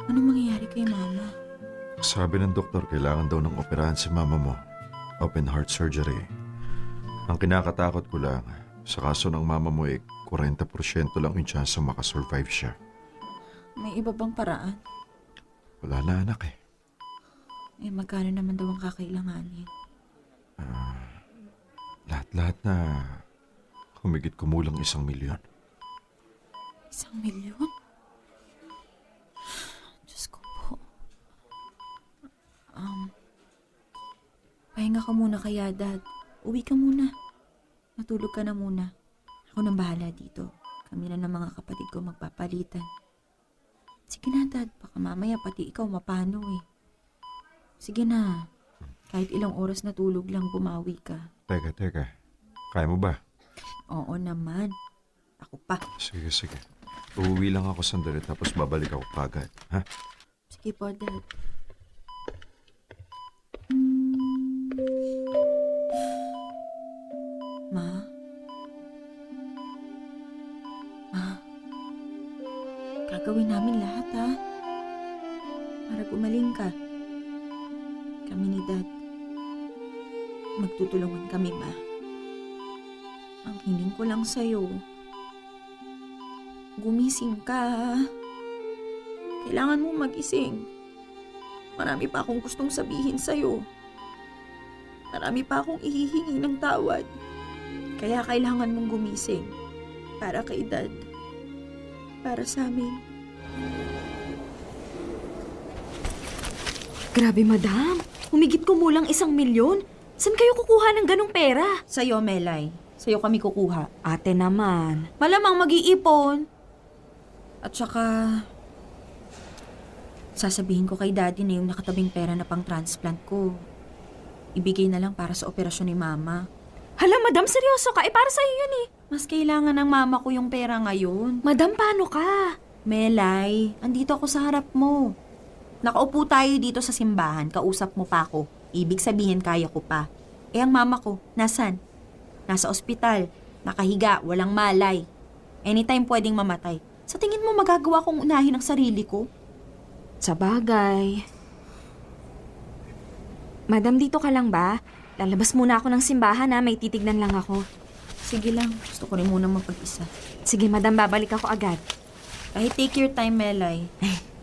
Anong mangyayari kay Mama? Sabi ng doktor, kailangan daw ng operahan si mama mo. Open heart surgery. Ang kinakatakot ko lang, sa kaso ng mama mo eh, 40% lang yung chance na makasurvive siya. May iba bang paraan? Wala na anak eh. Eh, magkano naman daw ang kakailanganin? Lahat-lahat na humigit kumulang isang milyon. Isang milyon? Diyos ko po. Um, pahinga ka muna kaya, Dad. Uwi ka muna. Matulog ka na muna. Ako nang bahala dito. Kami na ng mga kapatid ko magpapalitan. Sige na, Dad. Baka mamaya pati ikaw mapano eh. Sige na. Kahit ilang oras na tulog lang, bumawi ka. Teka, teka. Kaya mo ba? Oo naman. Ako pa. Sige, sige. Uuwi lang ako sandali tapos babalik ako kagad. Ha? Sige po, Dad. Ma? Ma? Gagawin namin lahat, ha? Para gumaling ka. Kami ni Dad. Magtutulungan kami, Ma. Ang hiling ko lang sa'yo. Gumising ka. Kailangan mo magising. Marami pa akong gustong sabihin sa'yo. Marami pa akong ihihingi ng tawad. Kaya kailangan mong gumising. Para kay Dad. Para sa amin. Grabe, madam. Humigit kumulang isang milyon. Saan kayo kukuha ng ganong pera? Sa'yo, Melay. Sa'yo kami kukuha. Ate naman. Malamang mag-iipon. At saka... Sasabihin ko kay Daddy na yung nakatabing pera na pang transplant ko. Ibigay na lang para sa operasyon ni Mama. Hala, madam, seryoso ka? Eh, para sa'yo yun eh. Mas kailangan ng mama ko yung pera ngayon. Madam, paano ka? Melay, andito ako sa harap mo. Nakaupo tayo dito sa simbahan, kausap mo pa ako. Ibig sabihin kaya ko pa. Eh ang mama ko, nasan? Nasa ospital, nakahiga, walang malay. Anytime pwedeng mamatay. Sa tingin mo magagawa kong unahin ang sarili ko? Sa bagay. Madam, dito ka lang ba? Lalabas muna ako ng simbahan na may titignan lang ako. Sige lang, gusto ko rin muna mapag-isa. Sige, madam, babalik ako agad. Kahit take your time, Melay.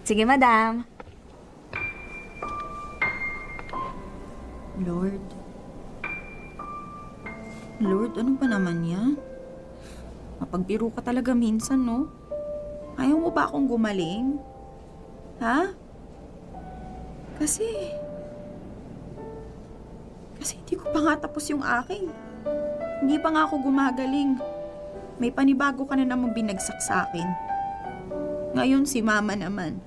Sige, madam. Lord. Lord, ano ba naman yan? Mapagbiro ka talaga minsan, no? Ayaw mo ba akong gumaling? Ha? Kasi... Kasi hindi ko pa nga tapos yung akin. Hindi pa nga ako gumagaling. May panibago ka na namang binagsak sa akin. Ngayon si mama naman.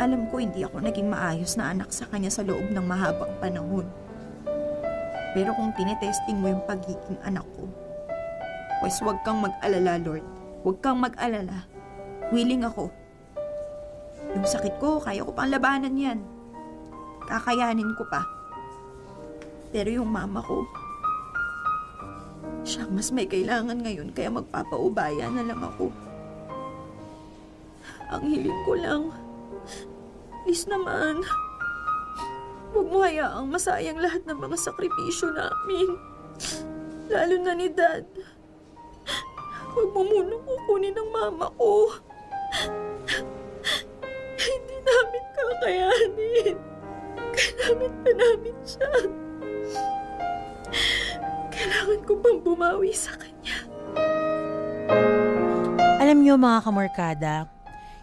Alam ko hindi ako naging maayos na anak sa kanya sa loob ng mahabang panahon. Pero kung tinetesting mo yung pagiging anak ko, pues huwag kang mag-alala, Lord. Huwag kang mag-alala. Willing ako. Yung sakit ko, kaya ko pang labanan yan. Kakayanin ko pa. Pero yung mama ko, siya mas may kailangan ngayon kaya magpapaubaya na lang ako. Ang hiling ko lang, please naman, huwag mo hayaang masayang lahat ng mga sakripisyo namin. Lalo na ni Dad. Huwag mo munang kukunin ng mama ko. Hindi namin kakayanin. Kailangan pa namin siya. Kailangan ko pang bumawi sa kanya. Alam niyo mga kamorkada,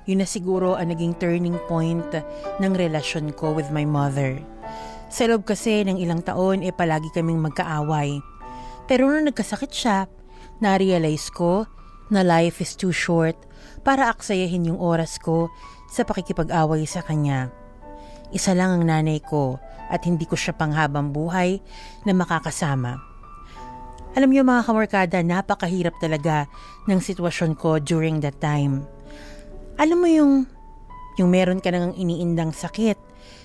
yun na siguro ang naging turning point ng relasyon ko with my mother. Sa loob kasi ng ilang taon, eh palagi kaming magkaaway. Pero nung nagkasakit siya, na-realize ko na life is too short para aksayahin yung oras ko sa pakikipag-away sa kanya. Isa lang ang nanay ko at hindi ko siya panghabang buhay na makakasama. Alam niyo mga kamorkada, napakahirap talaga ng sitwasyon ko during that time. Alam mo yung, yung meron ka nang iniindang sakit,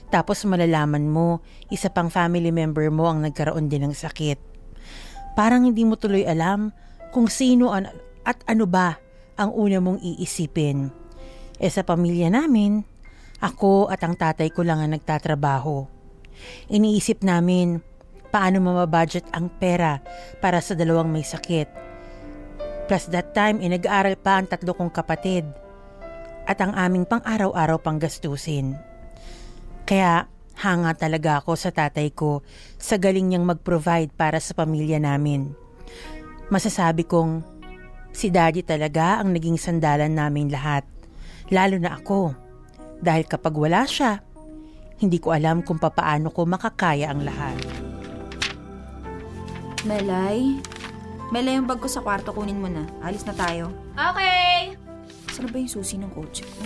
tapos malalaman mo, isa pang family member mo ang nagkaroon din ng sakit. Parang hindi mo tuloy alam kung sino an- at ano ba ang una mong iisipin. E sa pamilya namin, ako at ang tatay ko lang ang nagtatrabaho. Iniisip namin paano mamabudget ang pera para sa dalawang may sakit. Plus that time, eh, nag-aaral pa ang tatlo kong kapatid at ang aming pang-araw-araw pang gastusin. Kaya hanga talaga ako sa tatay ko sa galing niyang mag-provide para sa pamilya namin. Masasabi kong si daddy talaga ang naging sandalan namin lahat, lalo na ako. Dahil kapag wala siya, hindi ko alam kung papaano ko makakaya ang lahat. Melay? Melay yung bag ko sa kwarto, kunin mo na. Alis na tayo. Okay! Saan ba yung susi ng kotse ko?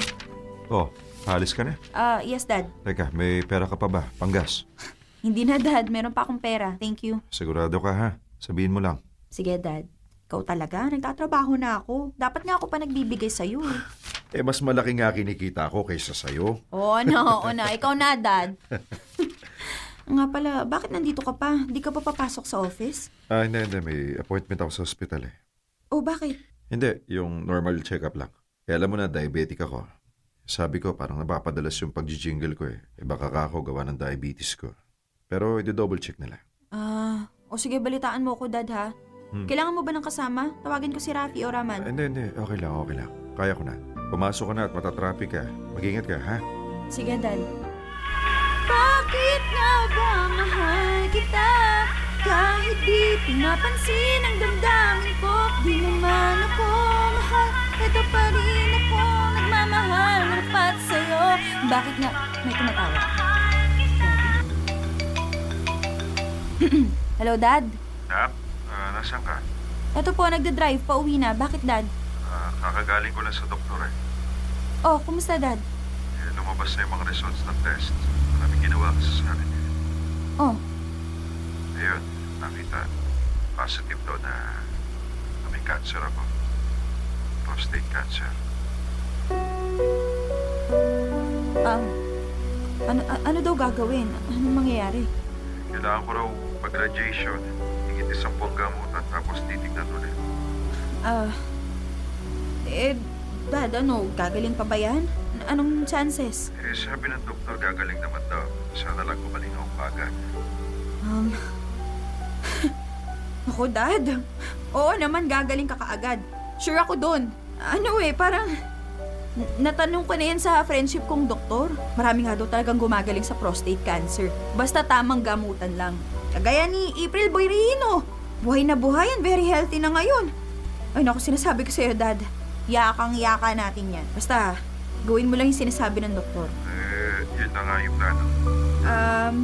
Oh, halis ka na? Ah, yes, Dad. Teka, may pera ka pa ba? Panggas. Hindi na, Dad. Meron pa akong pera. Thank you. Sigurado ka ha? Sabihin mo lang. Sige, Dad. Ikaw talaga, nagtatrabaho na ako. Dapat nga ako pa nagbibigay sa'yo eh. Eh, mas malaki nga kinikita ko kaysa sa'yo. Oo na, oo na. Ikaw na, Dad. nga pala, bakit nandito ka pa? Hindi ka pa papasok sa office? Ah, hindi, hindi. May appointment ako sa hospital eh. Oh, bakit? Hindi, yung normal check-up lang. Eh, alam mo na, diabetic ako. Sabi ko, parang napapadalas yung pag-jingle ko eh. Eh, baka ka ako gawa ng diabetes ko. Pero, i-double check nila. Ah, o sige, balitaan mo ko, Dad, ha? Hmm. Kailangan mo ba ng kasama? Tawagin ko si Rafi o Ah, Raman. hindi, hindi. Okay lang, okay lang. Kaya ko na. Pumasok ka na at matatraffic ka. Mag-ingat ka, ha? Sige, Dad. Bakit nga ba mahal kita? Kahit di pinapansin ang damdamin ko Di mo man ako mahal Ito pa rin ako nagmamahal Marapat sa'yo Bakit nga may tumatawag? Hello, Dad? Nap, uh, nasaan ka? Ito po, nagda-drive. Pauwi na. Bakit, Dad? Ah, kakagaling ko lang sa doktor eh. Oh, kumusta, Dad? eh. Lumabas na yung mga results ng test. Maraming ginawa kasi sa akin. Oh, Ayun, nakita. Positive daw na, na may cancer ako. Prostate cancer. um, ano, a- ano daw gagawin? Anong mangyayari? Kailangan ko raw pag-radiation. Isang buwang gamutan tapos titignan ulit. Ah, eh, Dad, ano, gagaling pa ba yan? An- Anong chances? Eh, sabi ng doktor gagaling naman daw. Sana lang gumaling ako agad. Um, ako, Dad. Oo naman, gagaling ka kaagad. Sure ako dun. Ano eh, parang... Natanong ko na yan sa friendship kong doktor. Marami nga daw talagang gumagaling sa prostate cancer. Basta tamang gamutan lang. Kagaya ni April Boyrino. Buhay na buhay yan, very healthy na ngayon. Ay naku, sinasabi ko sa'yo, Dad. Yakang-yaka natin yan. Basta, gawin mo lang yung sinasabi ng doktor. Eh, yun na nga yung plano. Um,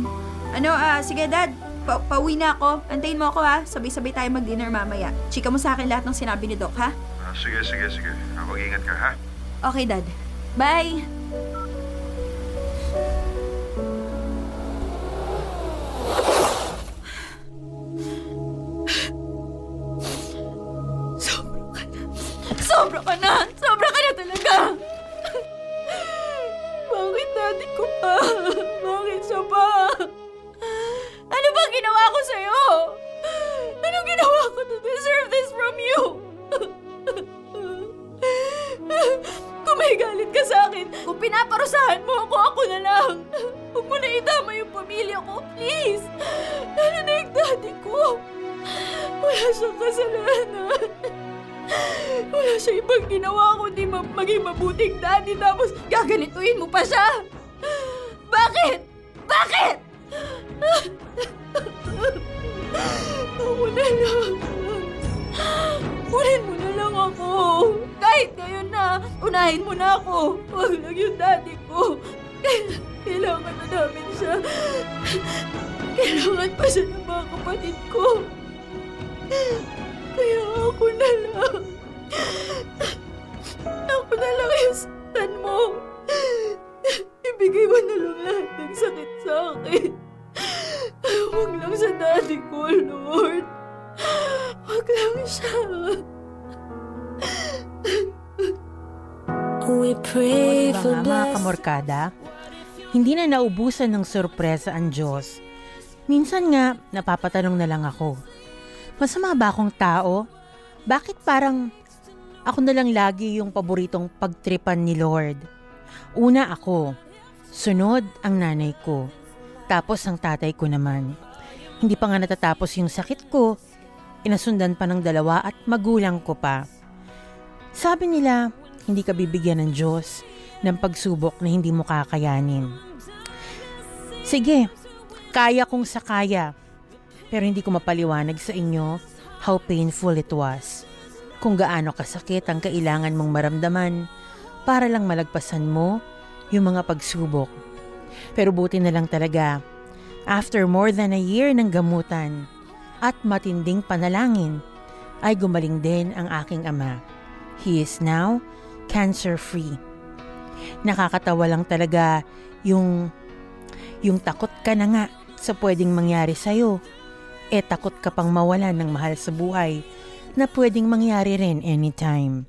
ano, ah, sige dad, Pa pauwi na ako. Antayin mo ako ha. Sabay-sabay tayo mag-dinner mamaya. Chika mo sa akin lahat ng sinabi ni Doc ha? Ah, sige, sige, sige. Ah, Mag-ingat ka, ha? Okay, Dad. Bye! Sorpresa ang Diyos. Minsan nga, napapatanong na lang ako, masama ba akong tao? Bakit parang ako na lang lagi yung paboritong pagtripan ni Lord? Una ako, sunod ang nanay ko, tapos ang tatay ko naman. Hindi pa nga natatapos yung sakit ko, inasundan pa ng dalawa at magulang ko pa. Sabi nila, hindi ka bibigyan ng Diyos ng pagsubok na hindi mo kakayanin. Sige, kaya kong sakaya. Pero hindi ko mapaliwanag sa inyo how painful it was. Kung gaano kasakit ang kailangan mong maramdaman para lang malagpasan mo yung mga pagsubok. Pero buti na lang talaga, after more than a year ng gamutan at matinding panalangin, ay gumaling din ang aking ama. He is now cancer-free. Nakakatawa lang talaga yung yung takot ka na nga sa pwedeng mangyari sa'yo. Eh takot ka pang mawalan ng mahal sa buhay na pwedeng mangyari rin anytime.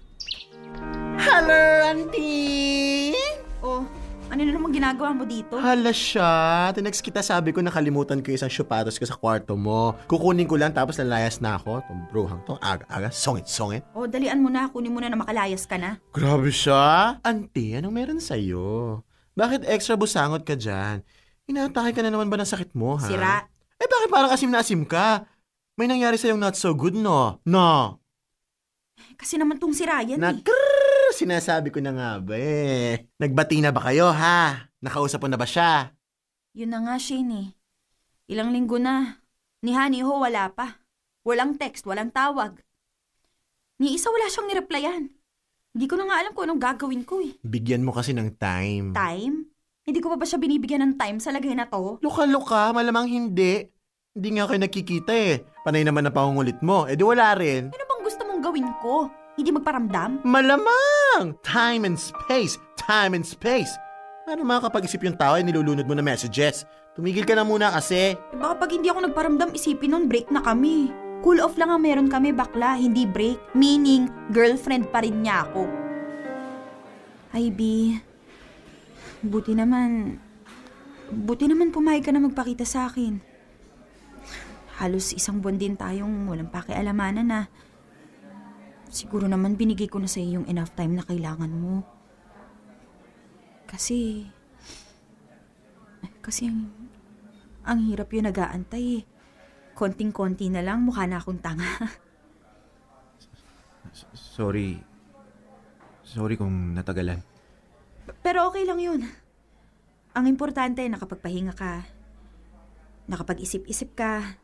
Hello, auntie! Oh, ano na naman ginagawa mo dito? Hala siya. Tinext kita sabi ko nakalimutan ko isang sapatos ko sa kwarto mo. Kukunin ko lang tapos lalayas na ako. Itong bruhang to. Aga-aga. Songit-songit. Oh, dalian mo na. Kunin mo na na makalayas ka na. Grabe siya. Auntie, anong meron sa'yo? Bakit extra busangot ka dyan? Inaatake ka na naman ba ng sakit mo, ha? Sira. Eh bakit parang asim na asim ka? May nangyari sa'yong not so good, no? No. Kasi naman tong si Ryan Na eh. krrrr, sinasabi ko na nga ba eh. Nagbati na ba kayo, ha? Nakausap mo na ba siya? Yun na nga, Shane eh. Ilang linggo na. Ni Honey Ho wala pa. Walang text, walang tawag. Ni isa wala siyang nireplyan. Hindi ko na nga alam kung anong gagawin ko eh. Bigyan mo kasi ng time. Time? Hindi ko pa ba siya binibigyan ng time sa lagay na to? Luka-luka, malamang hindi. Hindi nga kayo nakikita eh. Panay naman na pangungulit mo. Eh di wala rin. Ano bang gusto mong gawin ko? Hindi magparamdam? Malamang! Time and space! Time and space! Paano makakapag-isip yung tao ay nilulunod mo na messages? Tumigil ka na muna kasi. Eh baka pag hindi ako nagparamdam, isipin nun break na kami. Cool off lang ang meron kami, bakla, hindi break. Meaning, girlfriend pa rin niya ako. Ay, B. Buti naman, buti naman pumayag ka na magpakita sa akin. Halos isang buwan din tayong walang pakialamanan na. Siguro naman binigay ko na sa iyo yung enough time na kailangan mo. Kasi, kasi ang, ang hirap yung nag-aantay eh. Konting-konti na lang, mukha na akong tanga. Sorry. Sorry kung natagalan. Pero okay lang yun. Ang importante, nakapagpahinga ka. Nakapag-isip-isip ka.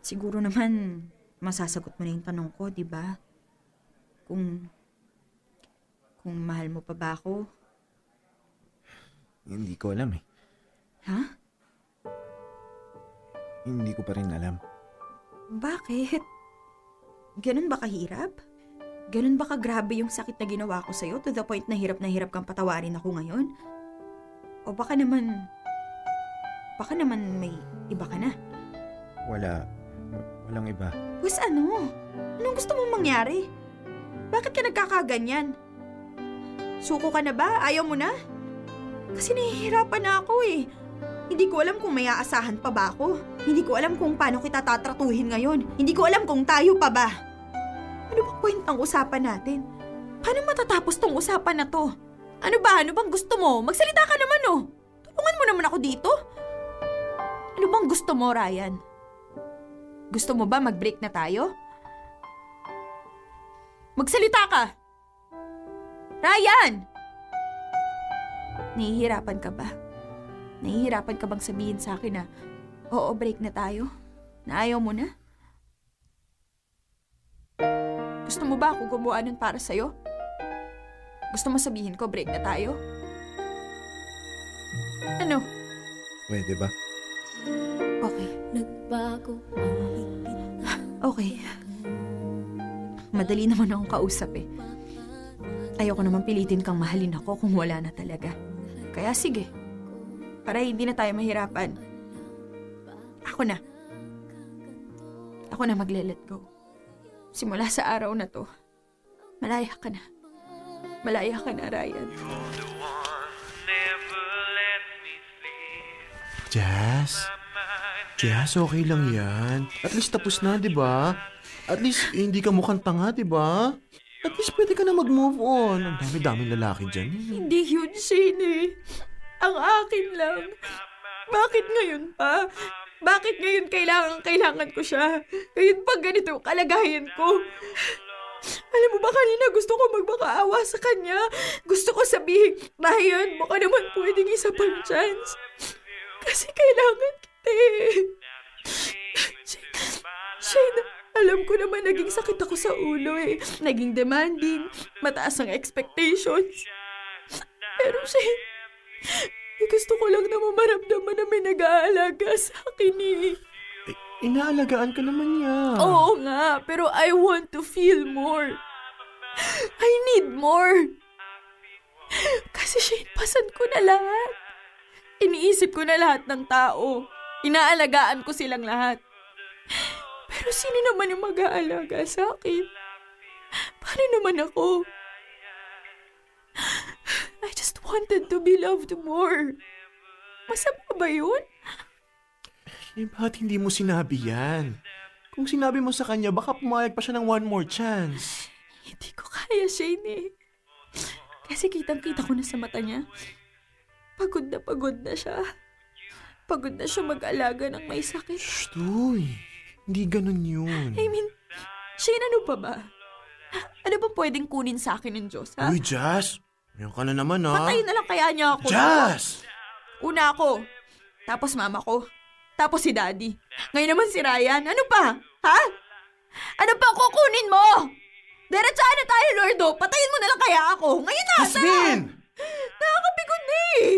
Siguro naman, masasagot mo na yung tanong ko, di ba? Kung, kung mahal mo pa ba ako? Hindi ko alam eh. Ha? hindi ko pa rin alam. Bakit? Ganun ba kahirap? Ganun ba kagrabe yung sakit na ginawa ko sa'yo to the point na hirap na hirap kang patawarin ako ngayon? O baka naman... Baka naman may iba ka na. Wala. Walang iba. Pues ano? Anong gusto mong mangyari? Bakit ka nagkakaganyan? Suko ka na ba? Ayaw mo na? Kasi nahihirapan na ako eh. Hindi ko alam kung may aasahan pa ba ako. Hindi ko alam kung paano kita tatratuhin ngayon. Hindi ko alam kung tayo pa ba. Ano bang point ng usapan natin? Paano matatapos tong usapan na to? Ano ba? Ano bang gusto mo? Magsalita ka naman oh. Tulungan mo naman ako dito. Ano bang gusto mo, Ryan? Gusto mo ba mag-break na tayo? Magsalita ka! Ryan! Nahihirapan ka ba? Nahihirapan ka bang sabihin sa akin na, oo, break na tayo? Na ayaw mo na? Gusto mo ba ako gumawa nun para sa'yo? Gusto mo sabihin ko, break na tayo? Ano? Pwede ba? Okay. Okay. Madali naman akong kausap eh. Ayoko naman pilitin kang mahalin ako kung wala na talaga. Kaya sige. Para hindi na tayo mahirapan. Ako na. Ako na magle-let go. Simula sa araw na to, malaya ka na. Malaya ka na, Ryan. Jazz? Jazz, okay lang yan. At least tapos na, di ba? At least hindi ka mukhang tanga, di ba? At least pwede ka na mag-move on. Ang dami-daming lalaki dyan. Hindi yun, Shane eh. Ang akin lang. Bakit ngayon pa? Bakit ngayon kailangan kailangan ko siya? Ngayon pag ganito kalagayan ko. Alam mo ba kanina gusto ko magmakaawa sa kanya? Gusto ko sabihin, Ryan, baka naman pwedeng isa pang chance. Kasi kailangan kita eh. Shane, alam ko naman naging sakit ako sa ulo eh. Naging demanding, mataas ang expectations. Pero Shane, eh, gusto ko lang naman maramdaman na may nag-aalaga sa akin eh. Eh, inaalagaan ka naman niya. Oo nga, pero I want to feel more. I need more. Kasi Shane, pasan ko na lahat. Iniisip ko na lahat ng tao. Inaalagaan ko silang lahat. Pero sino naman yung mag-aalaga sa akin? Paano naman ako? Wanted to be loved more. Masama ba yun? Eh, bakit hindi mo sinabi yan? Kung sinabi mo sa kanya, baka pumayag pa siya ng one more chance. Hindi ko kaya, Shane eh. Kasi kitang-kita ko na sa mata niya. Pagod na pagod na siya. Pagod na siya mag-alaga ng may sakit. Shh, uy. Hindi ganun yun. I mean, Shane, ano pa ba? Ano ba pwedeng kunin sa akin ng Diyos, ha? Uy, Jazz. Yan ka na naman, ha? Patayin na lang kaya niya ako. Jazz! Una ako. Tapos mama ko. Tapos si daddy. Ngayon naman si Ryan. Ano pa? Ha? Ano pa kukunin mo? Diretsahan na tayo, Lordo. Patayin mo na lang kaya ako. Ngayon na, Jasmine! Nakakapikon na eh.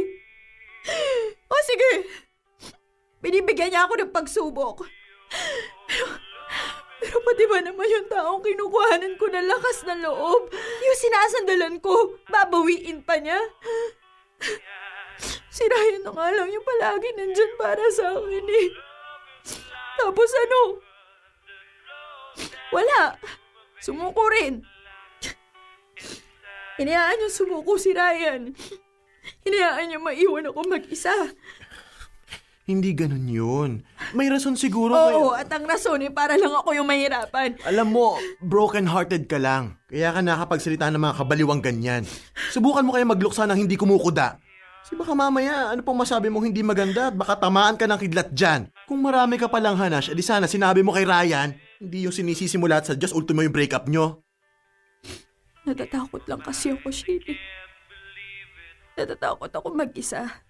O sige. Binibigyan niya ako ng pagsubok. Pero, pero pati ba naman yung taong kinukuhanan ko ng lakas ng loob? Yung sinasandalan ko, babawiin pa niya? Si Ryan na nga lang yung palagi nandyan para sa akin eh. Tapos ano? Wala. Sumuko rin. Hinayaan niya sumuko si Ryan. Hinayaan niya maiwan ako mag-isa. Hindi ganun yun. May rason siguro Oo, kaya... at ang rason eh, para lang ako yung mahirapan. Alam mo, broken-hearted ka lang. Kaya ka nakapagsalita ng mga kabaliwang ganyan. Subukan mo kaya magluksa ng hindi kumukuda. Kasi baka mamaya, ano pong masabi mong hindi maganda at baka tamaan ka ng kidlat dyan. Kung marami ka palang hanash, edi sana sinabi mo kay Ryan, hindi yung sinisisi mo lahat sa Diyos, ultimo yung breakup nyo. Natatakot lang kasi ako, Shady. Natatakot ako mag-isa.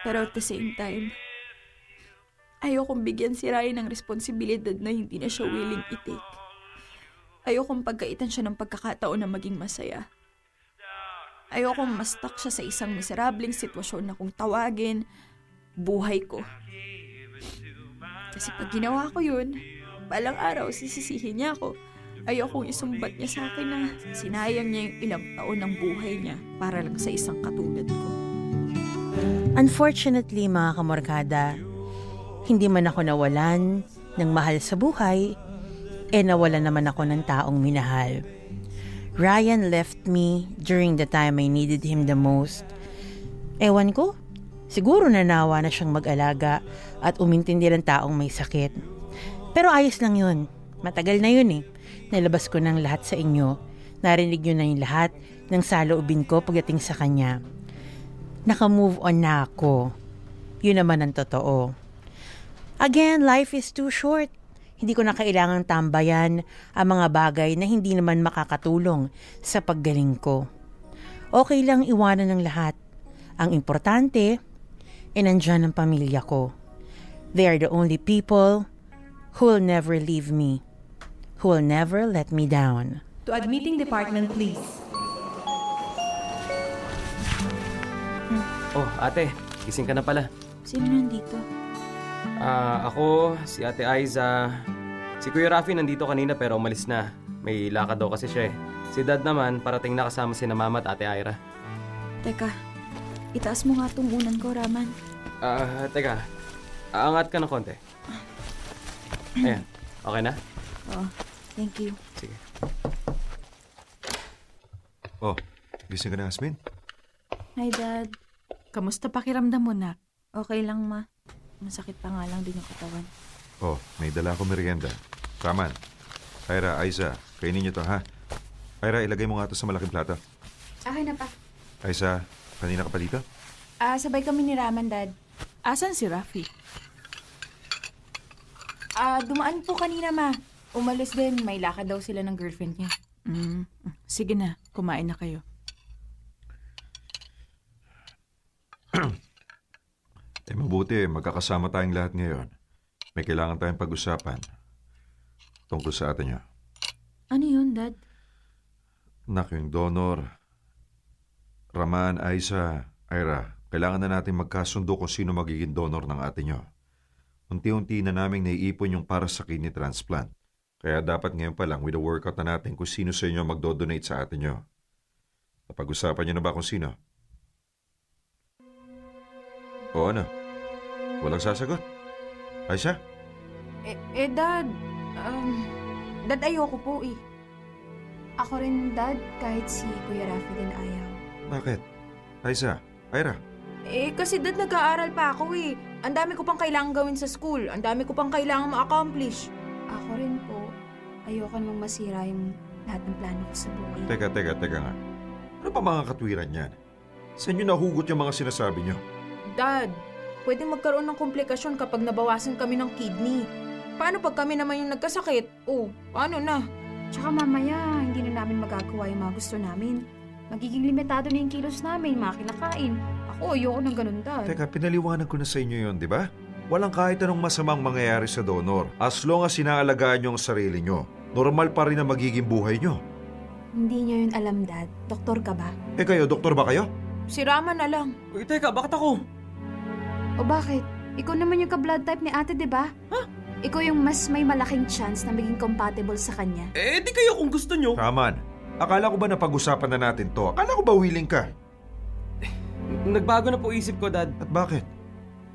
Pero at the same time, ayokong bigyan si Ryan ng responsibilidad na hindi na siya willing i-take. Ayokong pagkaitan siya ng pagkakataon na maging masaya. Ayokong mastak siya sa isang miserableng sitwasyon na kung tawagin, buhay ko. Kasi pag ginawa ko yun, balang araw sisisihin niya ako. Ayokong isumbat niya sa akin na sinayang niya yung ilang taon ng buhay niya para lang sa isang katulad ko. Unfortunately, mga kamorkada, hindi man ako nawalan ng mahal sa buhay, eh nawalan naman ako ng taong minahal. Ryan left me during the time I needed him the most. Ewan ko, siguro nanawa na siyang mag-alaga at umintindi ng taong may sakit. Pero ayos lang yun. Matagal na yun eh. Nalabas ko ng lahat sa inyo. Narinig nyo na yung lahat ng saloobin ko pagdating sa kanya. Naka-move on na ako. Yun naman ang totoo. Again, life is too short. Hindi ko na kailangang tambayan ang mga bagay na hindi naman makakatulong sa paggaling ko. Okay lang iwanan ng lahat. Ang importante, e nandyan ang pamilya ko. They are the only people who will never leave me, who will never let me down. To admitting department, please. Oh, ate, gising ka na pala. Sino nandito? Ah, ako, si Ate Aiza. Si Kuya Rafi nandito kanina pero umalis na. May lakad daw kasi siya eh. Si Dad naman, parating na kasama si na Mama at Ate Ira. Teka, itaas mo nga tong unan ko, Raman. Ah, teka. Aangat ka ng konti. Ayan, okay na? Oh, thank you. Sige. Oh, gising ka na, Asmin? Hi, Dad. Kamusta pakiramdam mo, nak? Okay lang, Ma. Masakit pa nga lang din yung katawan. Oh, may dala ko merienda. Raman, Ira, Aiza, kainin niyo to ha. Ira, ilagay mo nga to sa malaking plato. Okay na pa. Aiza, kanina ka pa dito? Ah, sabay kami ni Raman, Dad. Asan si Rafi? Ah, dumaan po kanina, Ma. Umalis din. May lakad daw sila ng girlfriend niya. Mm, sige na, kumain na kayo. Eh mabuti, magkakasama tayong lahat ngayon. May kailangan tayong pag-usapan. Tungkol sa atin niyo. Ano yun, Dad? Nak, yung donor. Raman, Aiza, Ira, kailangan na natin magkasundo kung sino magiging donor ng atin nyo. Unti-unti na naming naiipon yung para sa kidney transplant. Kaya dapat ngayon pa lang with the workout na natin kung sino sa inyo magdo-donate sa atin nyo. Napag-usapan nyo na ba kung sino? O ano? Walang sasagot? Aisha? Eh, eh Dad. Um, Dad, ayoko po eh. Ako rin, Dad, kahit si Kuya Rafi din ayaw. Bakit? Aisha? Ira? Eh, kasi dad, nag-aaral pa ako eh. Ang dami ko pang kailangan gawin sa school. Ang dami ko pang kailangan ma-accomplish. Ako rin po. Ayoko namang masira yung lahat ng plano ko sa buhay. Teka, teka, teka nga. Ano pa mga katwiran yan? Saan nyo nahugot yung mga sinasabi nyo? Dad, pwede magkaroon ng komplikasyon kapag nabawasan kami ng kidney. Paano pag kami naman yung nagkasakit? Oh, paano na? Tsaka mamaya, hindi na namin magagawa yung mga gusto namin. Magiging limitado na yung kilos namin, mga kinakain. Ako, ayoko ng ganun, Dad. Teka, pinaliwanag ko na sa inyo yon, di ba? Walang kahit anong masamang mangyayari sa donor. As long as sinaalagaan nyo ang sarili nyo, normal pa rin ang magiging buhay nyo. Hindi niya yun alam, Dad. Doktor ka ba? Eh kayo, doktor ba kayo? Si Rama na lang. Uy, teka, bakit ako? O bakit? Ikaw naman yung ka-blood type ni ate, di ba? Ikaw yung mas may malaking chance na maging compatible sa kanya. Eh, di kayo kung gusto nyo. Raman, akala ko ba napag-usapan na natin to? Akala ko ba willing ka? Nagbago na po isip ko, Dad. At bakit?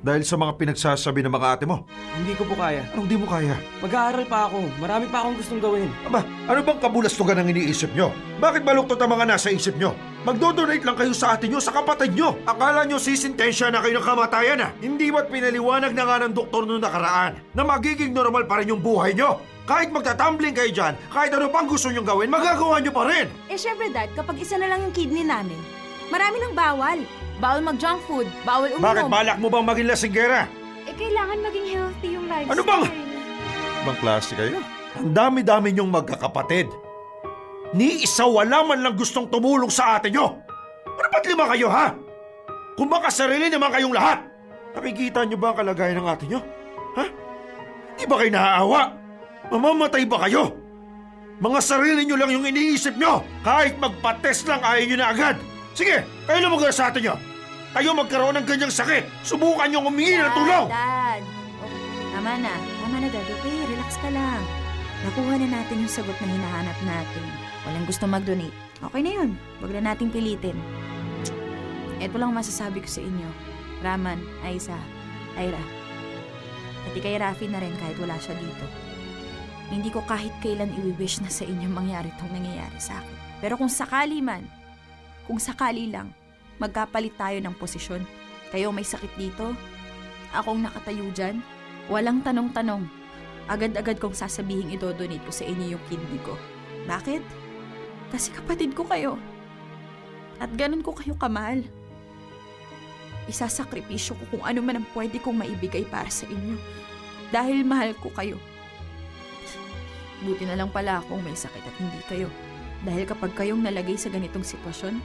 Dahil sa mga pinagsasabi ng mga ate mo? Hindi ko po kaya. Anong di mo kaya? Mag-aaral pa ako. Marami pa akong gustong gawin. Aba, ano bang kabulastugan ang iniisip nyo? Bakit baluktot ang mga nasa isip nyo? Magdodonate lang kayo sa atin nyo, sa kapatid nyo. Akala nyo sisintensya na kayo ng kamatayan ah. Hindi ba't pinaliwanag na nga ng doktor noong nakaraan na magiging normal pa rin yung buhay nyo? Kahit magtatumbling kayo dyan, kahit ano pang gusto nyong gawin, magagawa nyo pa rin. Eh, syempre, Dad, kapag isa na lang yung kidney namin, marami nang bawal. Bawal mag-junk food, bawal uminom. Bakit balak mo bang maging lasinggera? Eh, kailangan maging healthy yung lifestyle. Ano bang- Bang klase kayo? Ang dami-dami nyong magkakapatid. Ni isa wala man lang gustong tumulong sa atin nyo. Ano ba't lima kayo, ha? Kung baka sarili naman kayong lahat. Nakikita nyo ba ang kalagayan ng atin nyo? Ha? Di ba kayo naaawa? Mamamatay ba kayo? Mga sarili nyo lang yung iniisip nyo. Kahit magpa-test lang ayaw nyo na agad. Sige, kayo lumagal sa atin nyo. kayo magkaroon ng ganyang sakit. Subukan niyong humingi ng tulong. Dad! Okay, tama na. Tama na, Dad. Okay, relax ka lang. Nakuha na natin yung sagot na hinahanap natin. Walang gusto mag-donate. Okay na yun. Huwag na nating pilitin. Ito lang masasabi ko sa inyo. Raman, Aiza, Ira. Pati kay Rafi na rin kahit wala siya dito. Hindi ko kahit kailan iwi-wish na sa inyo mangyari itong nangyayari sa akin. Pero kung sakali man, kung sakali lang, magkapalit tayo ng posisyon. Kayo may sakit dito, akong nakatayo dyan, walang tanong-tanong. Agad-agad kong sasabihin idodonate ko sa inyo yung kidney ko. Bakit? Kasi kapatid ko kayo. At ganun ko kayo kamahal. Isasakripisyo ko kung ano man ang pwede kong maibigay para sa inyo. Dahil mahal ko kayo. Buti na lang pala akong may sakit at hindi kayo. Dahil kapag kayong nalagay sa ganitong sitwasyon,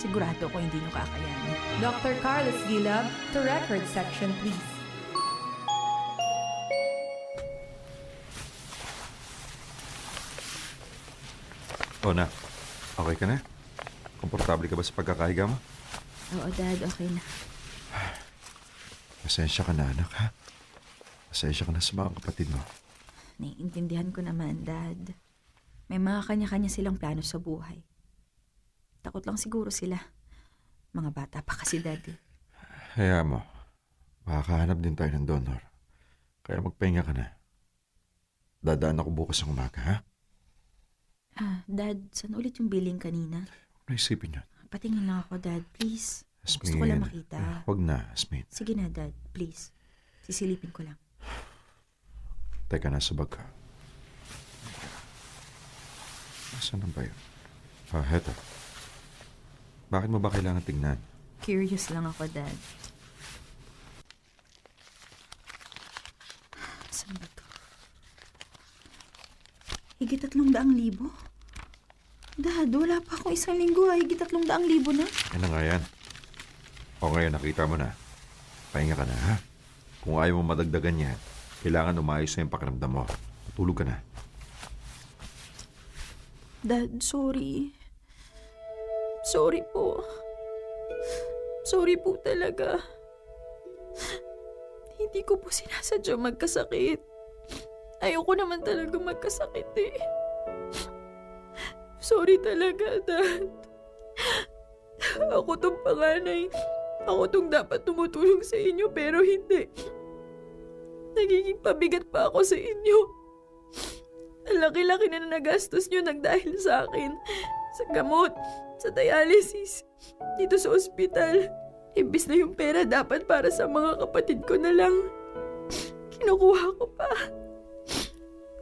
sigurado ko hindi nyo kakayanin. Dr. Carlos Gilab, to record section please. O na, okay ka na? Komportable ka ba sa pagkakahiga mo? Oo, Dad. Okay na. Pasensya ka na, anak, ha? Pasensya ka na sa mga kapatid mo. Naiintindihan ko naman, Dad. May mga kanya-kanya silang plano sa buhay. Takot lang siguro sila. Mga bata pa kasi, Daddy. Kaya mo, makakahanap din tayo ng donor. Kaya magpahinga ka na. Dadaan ako bukas ng umaga, ha? Ah, Dad, saan ulit yung billing kanina? Huwag na isipin yun. Patingin lang ako, Dad. Please. Asmin. Gusto ko lang makita. Huwag na, Asmin. Sige na, Dad. Please. Sisilipin ko lang. Teka, nasa bag ka. Nasaan na ba yun? Ah, heto. Bakit mo ba kailangan tingnan? Curious lang ako, Dad. Saan ba to? Higit tatlong daang libo? Dad, wala pa akong isang linggo. ah. Higit tatlong daang libo na. Na nga yan. O ngayon, nakita mo na. Pahinga ka na, ha? Kung ayaw mo madagdagan yan, kailangan umayos na yung pakiramdam mo. Tulog ka na. Dad, sorry. Sorry po. Sorry po talaga. Hindi ko po sinasadya magkasakit. Ayoko naman talaga magkasakit eh. Sorry talaga, Dad. Ako tong panganay. Ako tong dapat tumutulong sa inyo pero hindi. Nagiging pabigat pa ako sa inyo. Laki-laki na nagastos nyo nagdahil sa akin. Sa gamot, sa dialysis, dito sa ospital. Imbis na yung pera dapat para sa mga kapatid ko na lang. Kinukuha ko pa.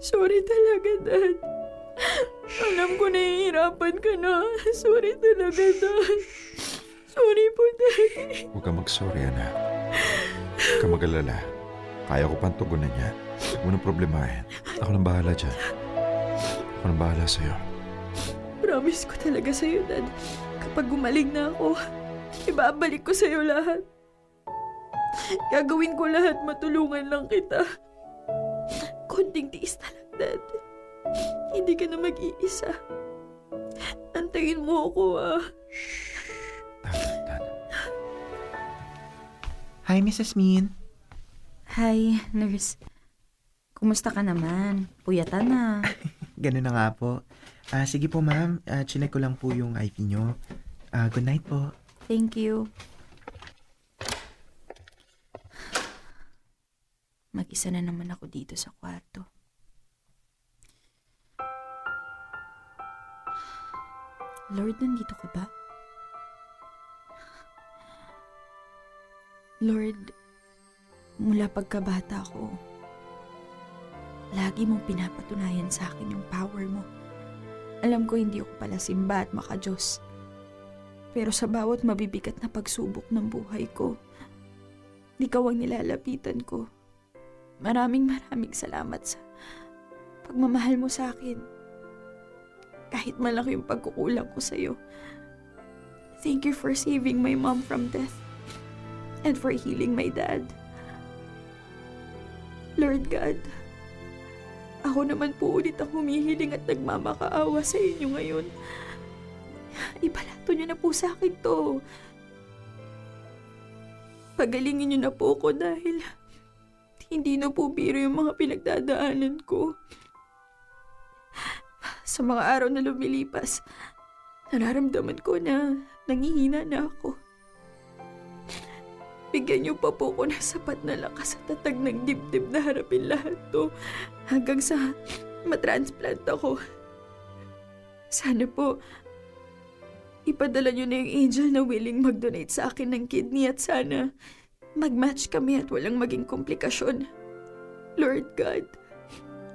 Sorry talaga, Dad. Alam ko nahihirapan ka na. Sorry talaga, Dad. Sorry po, Daddy. Huwag ka mag-sorry, anak. Huwag ka mag-alala. Kaya ko pang tugunan yan. Huwag nang problemahin. Ako nang bahala dyan. Ako nang bahala sa'yo. Promise ko talaga sa'yo, Dad. Kapag gumaling na ako, ibabalik ko sa'yo lahat. Gagawin ko lahat, matulungan lang kita. Konting tiis na lang, Dad. Hindi ka na mag-iisa. Antayin mo ako, ah. Hi, Mrs. Min. Hi, nurse. Kumusta ka naman? Puyatan na. Ganun na nga po. Ah, sige po, ma'am. Ah, chinek ko lang po yung IV nyo. Ah, good night po. Thank you. Mag-isa na naman ako dito sa kwarto. Lord, nandito ka ba? Lord, mula pagkabata ko, lagi mong pinapatunayan sa akin yung power mo. Alam ko hindi ako pala simba at makajos. Pero sa bawat mabibigat na pagsubok ng buhay ko, ikaw ang nilalapitan ko. Maraming maraming salamat sa pagmamahal mo sa akin. Kahit malaki yung pagkukulang ko sa'yo. Thank you for saving my mom from death and for healing my dad. Lord God, ako naman po ulit ang humihiling at nagmamakaawa sa inyo ngayon. Ibalato niyo na po sa akin to. pagalingin niyo na po ako dahil hindi na po biro yung mga pinagdadaanan ko. Sa mga araw na lumilipas, nararamdaman ko na nangihina na ako. Bigyan niyo pa po ko ng sapat na lakas at tatag ng dibdib na harapin lahat to hanggang sa matransplant ako. Sana po, ipadala niyo na yung angel na willing mag-donate sa akin ng kidney at sana mag-match kami at walang maging komplikasyon. Lord God,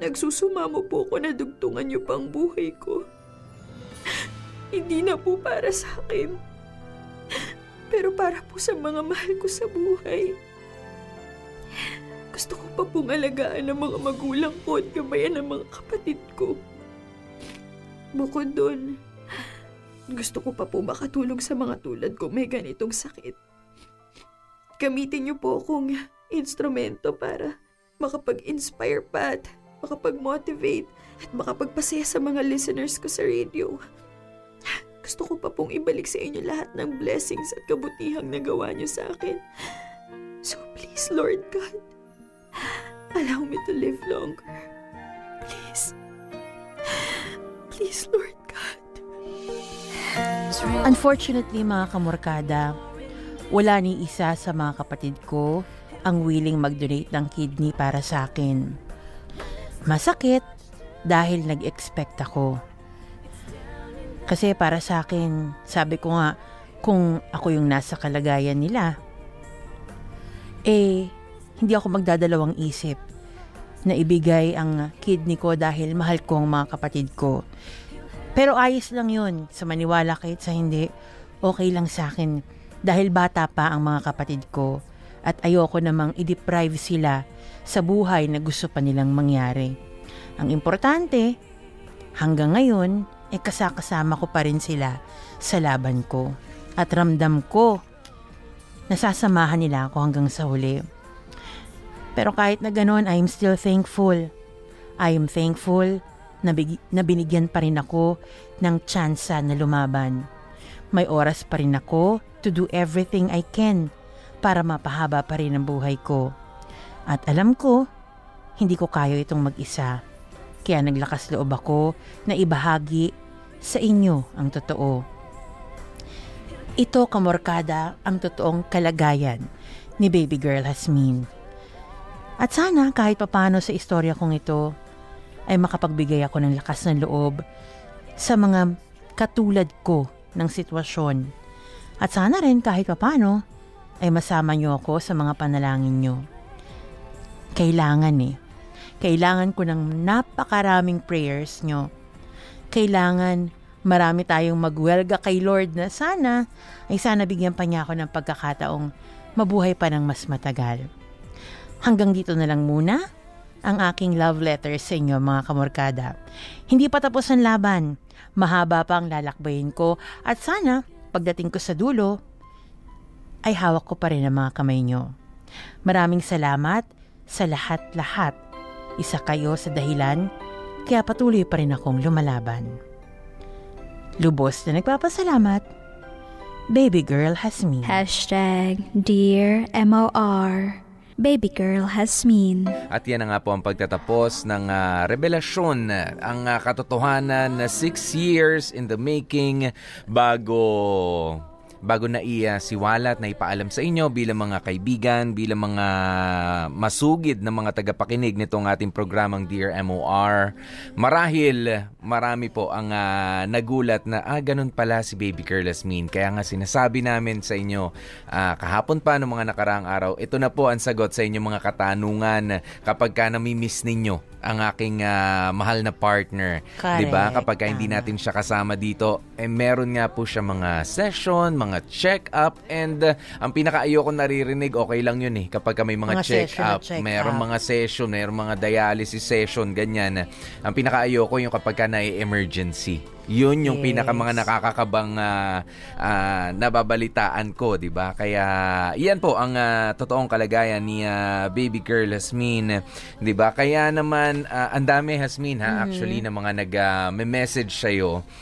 nagsusumamo po ko na dugtungan niyo pang buhay ko. Hindi na po para sa akin, pero para po sa mga mahal ko sa buhay. Gusto ko pa pong alagaan ang mga magulang ko at gabayan ang mga kapatid ko. Bukod doon, gusto ko pa po makatulong sa mga tulad ko may ganitong sakit. Gamitin niyo po akong instrumento para makapag-inspire pa at makapag-motivate at makapagpasaya sa mga listeners ko sa radio. Gusto ko pa pong ibalik sa inyo lahat ng blessings at kabutihang nagawa niyo sa akin. So please, Lord God, allow me to live longer. Please. Please, Lord God. Unfortunately, mga kamorkada, wala ni isa sa mga kapatid ko ang willing mag-donate ng kidney para sa akin. Masakit dahil nag-expect ako. Kasi para sa akin, sabi ko nga, kung ako yung nasa kalagayan nila, eh, hindi ako magdadalawang isip na ibigay ang kidney ko dahil mahal ko ang mga kapatid ko. Pero ayos lang yun, sa maniwala kahit sa hindi, okay lang sa akin dahil bata pa ang mga kapatid ko at ayoko namang i-deprive sila sa buhay na gusto pa nilang mangyari. Ang importante, hanggang ngayon, eh kasakasama ko pa rin sila sa laban ko. At ramdam ko, nasasamahan nila ako hanggang sa huli. Pero kahit na ganon, I'm still thankful. I am thankful na, big- na binigyan pa rin ako ng tsansa na lumaban. May oras pa rin ako to do everything I can para mapahaba pa rin ang buhay ko. At alam ko, hindi ko kaya itong mag-isa. Kaya naglakas loob ako na ibahagi sa inyo ang totoo. Ito, kamorkada, ang totoong kalagayan ni baby girl Hasmin. At sana kahit papano sa istorya kong ito ay makapagbigay ako ng lakas ng loob sa mga katulad ko ng sitwasyon. At sana rin kahit papano ay masama niyo ako sa mga panalangin niyo. Kailangan eh. Kailangan ko ng napakaraming prayers niyo. Kailangan marami tayong magwelga kay Lord na sana ay sana bigyan pa niya ako ng pagkakataong mabuhay pa ng mas matagal. Hanggang dito na lang muna ang aking love letter sa inyo mga kamorkada. Hindi pa tapos ang laban. Mahaba pa ang lalakbayin ko at sana pagdating ko sa dulo ay hawak ko pa rin ang mga kamay nyo. Maraming salamat sa lahat-lahat. Isa kayo sa dahilan kaya patuloy pa rin akong lumalaban. Lubos na nagpapasalamat. Baby girl Hasmin. Hashtag Dear MOR. Baby girl Hasmin. At yan na nga po ang pagtatapos ng ah, revelasyon, ang ah, katotohanan na six years in the making bago bago na siwalat na ipaalam sa inyo bilang mga kaibigan, bilang mga masugid na mga tagapakinig nitong ating programang Dear MOR. Marahil marami po ang ah, nagulat na ah ganun pala si Baby Girl Asmin. Kaya nga sinasabi namin sa inyo ah, kahapon pa ng mga nakaraang araw, ito na po ang sagot sa inyong mga katanungan kapag ka namimiss ninyo ang aking ah, mahal na partner. Correct. 'Di ba? Kapag ka hindi natin siya kasama dito, eh meron nga po siya mga session, mga check-up and uh, ang pinaka-ayoko naririnig, okay lang yun eh. Kapag ka may mga, Mga check-up, at check-up. meron mga session, meron mga dialysis session, ganyan. Ang pinaka-ayoko yung kapag ka na emergency Yun yung Yes. pinaka mga nakakakabang ah, ah, nababalitaan ko, 'di ba? Kaya yan po ang ah, totoong kalagayan ni ah, baby girl Hasmin, 'di ba? Kaya naman ah, ang dami Hasmin ha Mhm. actually na mga nag-message sa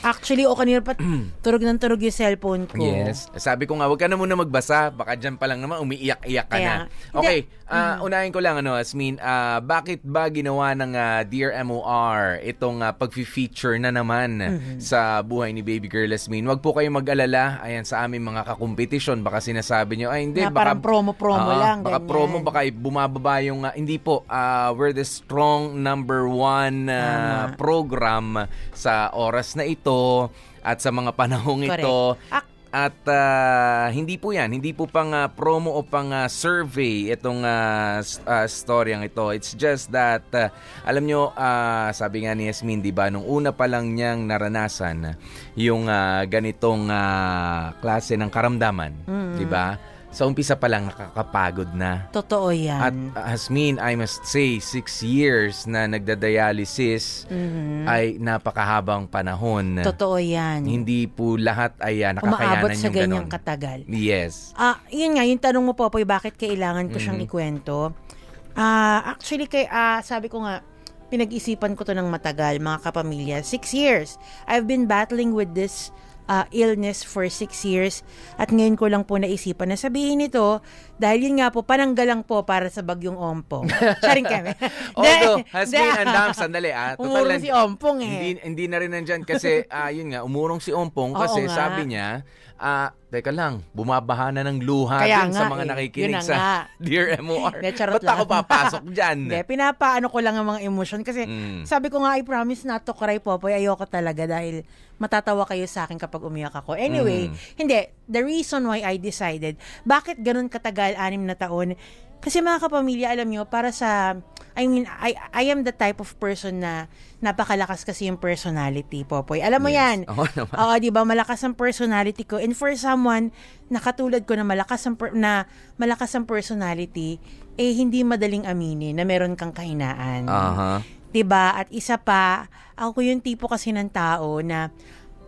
Actually, o kanina pa turog ng turog yung cellphone ko. Yes. Sabi ko nga, wag ka na muna magbasa. Baka dyan pa lang naman, umiiyak-iyak ka Kaya- na. Okay, Hindi. ah, Mhm. unahin ko lang, ano, Asmin, ah, bakit ba ginawa ng ah, Dear MOR itong uh, pag-feature na naman Mhm. sa buhay ni Baby Girl Asmin? Wag po kayong mag-alala. Ayan, sa aming mga kakompetisyon, baka sinasabi nyo, ay hindi, Na baka... promo-promo Oo, lang, Baka ganyan. promo, baka bumababa yung... ah, hindi po, ah, we're the strong number one Tama. program sa oras na ito at sa mga panahong Correct. ito. At ah, hindi po yan, hindi po pang ah, promo o pang ah, survey itong s- ah, storyang ito. It's just that, ah, alam nyo, ah, sabi nga ni Yasmin, di ba, nung una pa lang niyang naranasan yung ah, ganitong ah, klase ng karamdaman, Mm. di ba? Sa umpisa pa lang nakakapagod na. Totoo yan. At uh, Hasmin, I must say, six years na nagdadialysis Mhm. ay napakahabang panahon. Totoo yan. Hindi po lahat ay uh, Umaabot nakakayanan sa yung ganyang ganun. katagal. Yes. Ah, yun nga, yung tanong mo, Popoy, bakit kailangan ko siyang Mhm. ikwento? Ah, actually, kay, ah, sabi ko nga, pinag-isipan ko to ng matagal, mga kapamilya. Six years. I've been battling with this ah, illness for six years. At ngayon ko lang po naisipan na sabihin ito dahil yun nga po, pananggalang po para sa bagyong Ompong. Charing kami. Although, Hindi, Hasmin, hindi. andam, sandali ah. Umurong si Ompong eh. Hindi, hindi na rin nandyan kasi, ah, yun nga, umurong si Ompong Oo kasi nga. sabi niya, ah, teka lang, bumabaha na ng luha Kaya din nga sa mga eh. nakikinig na sa nga. Dear MOR. Charot Ba't ako lang. papasok dyan? Hindi, pinapaano ko lang ang mga emotion kasi Mm. sabi ko nga, I promise not to cry, Popoy. Ayoko talaga dahil matatawa kayo sa akin kapag umiyak ako. Anyway, Mm. hindi. The reason why I decided, bakit ganun katagal, anim na taon? Kasi mga kapamilya, alam nyo, para sa, I mean, I, I am the type of person na napakalakas kasi yung personality, Popoy. Alam mo yan. Oo naman. Oo, di ba? Malakas ang personality ko. And for someone na katulad ko na malakas ang, per- na malakas ang personality, eh hindi madaling aminin na meron kang kahinaan. Aha. 'Di ba? At isa pa, ako yung tipo kasi ng tao na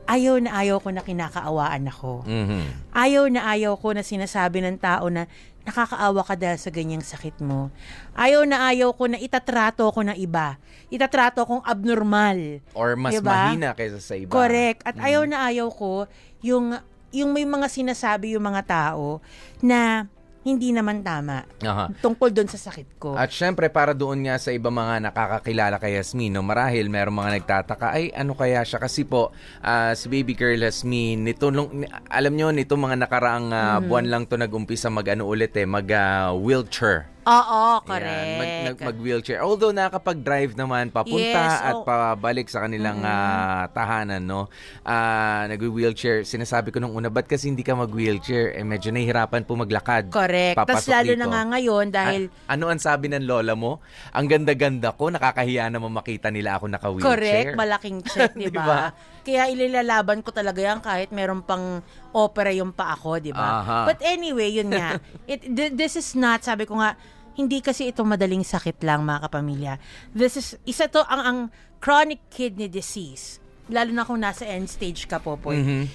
ayaw na ayaw ko na kinakaawaan ako. Mhm. Ayaw na ayaw ko na sinasabi ng tao na nakakaawa ka dahil sa ganyang sakit mo. Ayaw na ayaw ko na itatrato ko ng iba. Itatrato kong abnormal. Or mas Diba? mahina kaysa sa iba. Correct. At Mhm. ayaw na ayaw ko yung yung may mga sinasabi yung mga tao na hindi naman tama Aha. tungkol doon sa sakit ko. At syempre, para doon nga sa iba mga nakakakilala kay Yasmin, no, marahil meron mga nagtataka, ay ano kaya siya? Kasi po, ah, si baby girl Yasmin, nito, nung- alam nyo, nito mga nakaraang ah, Mhm. buwan lang to nag-umpisa mag-ano ulit eh, mag-wheelchair. Oo, Ayan, correct. mag, nag, mag-wheelchair. Although nakapag-drive naman papunta Yes, at oh. pabalik sa kanilang Mhm. ah, tahanan, no? Ah, nag-wheelchair. Sinasabi ko nung una, ba't kasi hindi ka mag-wheelchair? Eh, medyo nahihirapan po maglakad. Correct. Tapos lalo dito. na nga ngayon dahil A- ano ang sabi ng lola mo? Ang ganda-ganda ko, nakakahiya naman makita nila ako naka-wheelchair. correct, malaking check, di ba? Kaya ililalaban ko talaga yan kahit meron pang opera yung pa ako, di ba? Aha. But anyway, yun nga. It, th- this is not, sabi ko nga, hindi kasi ito madaling sakit lang mga kapamilya. This is, isa to ang, ang chronic kidney disease. Lalo na kung nasa end stage ka po po. Mhm.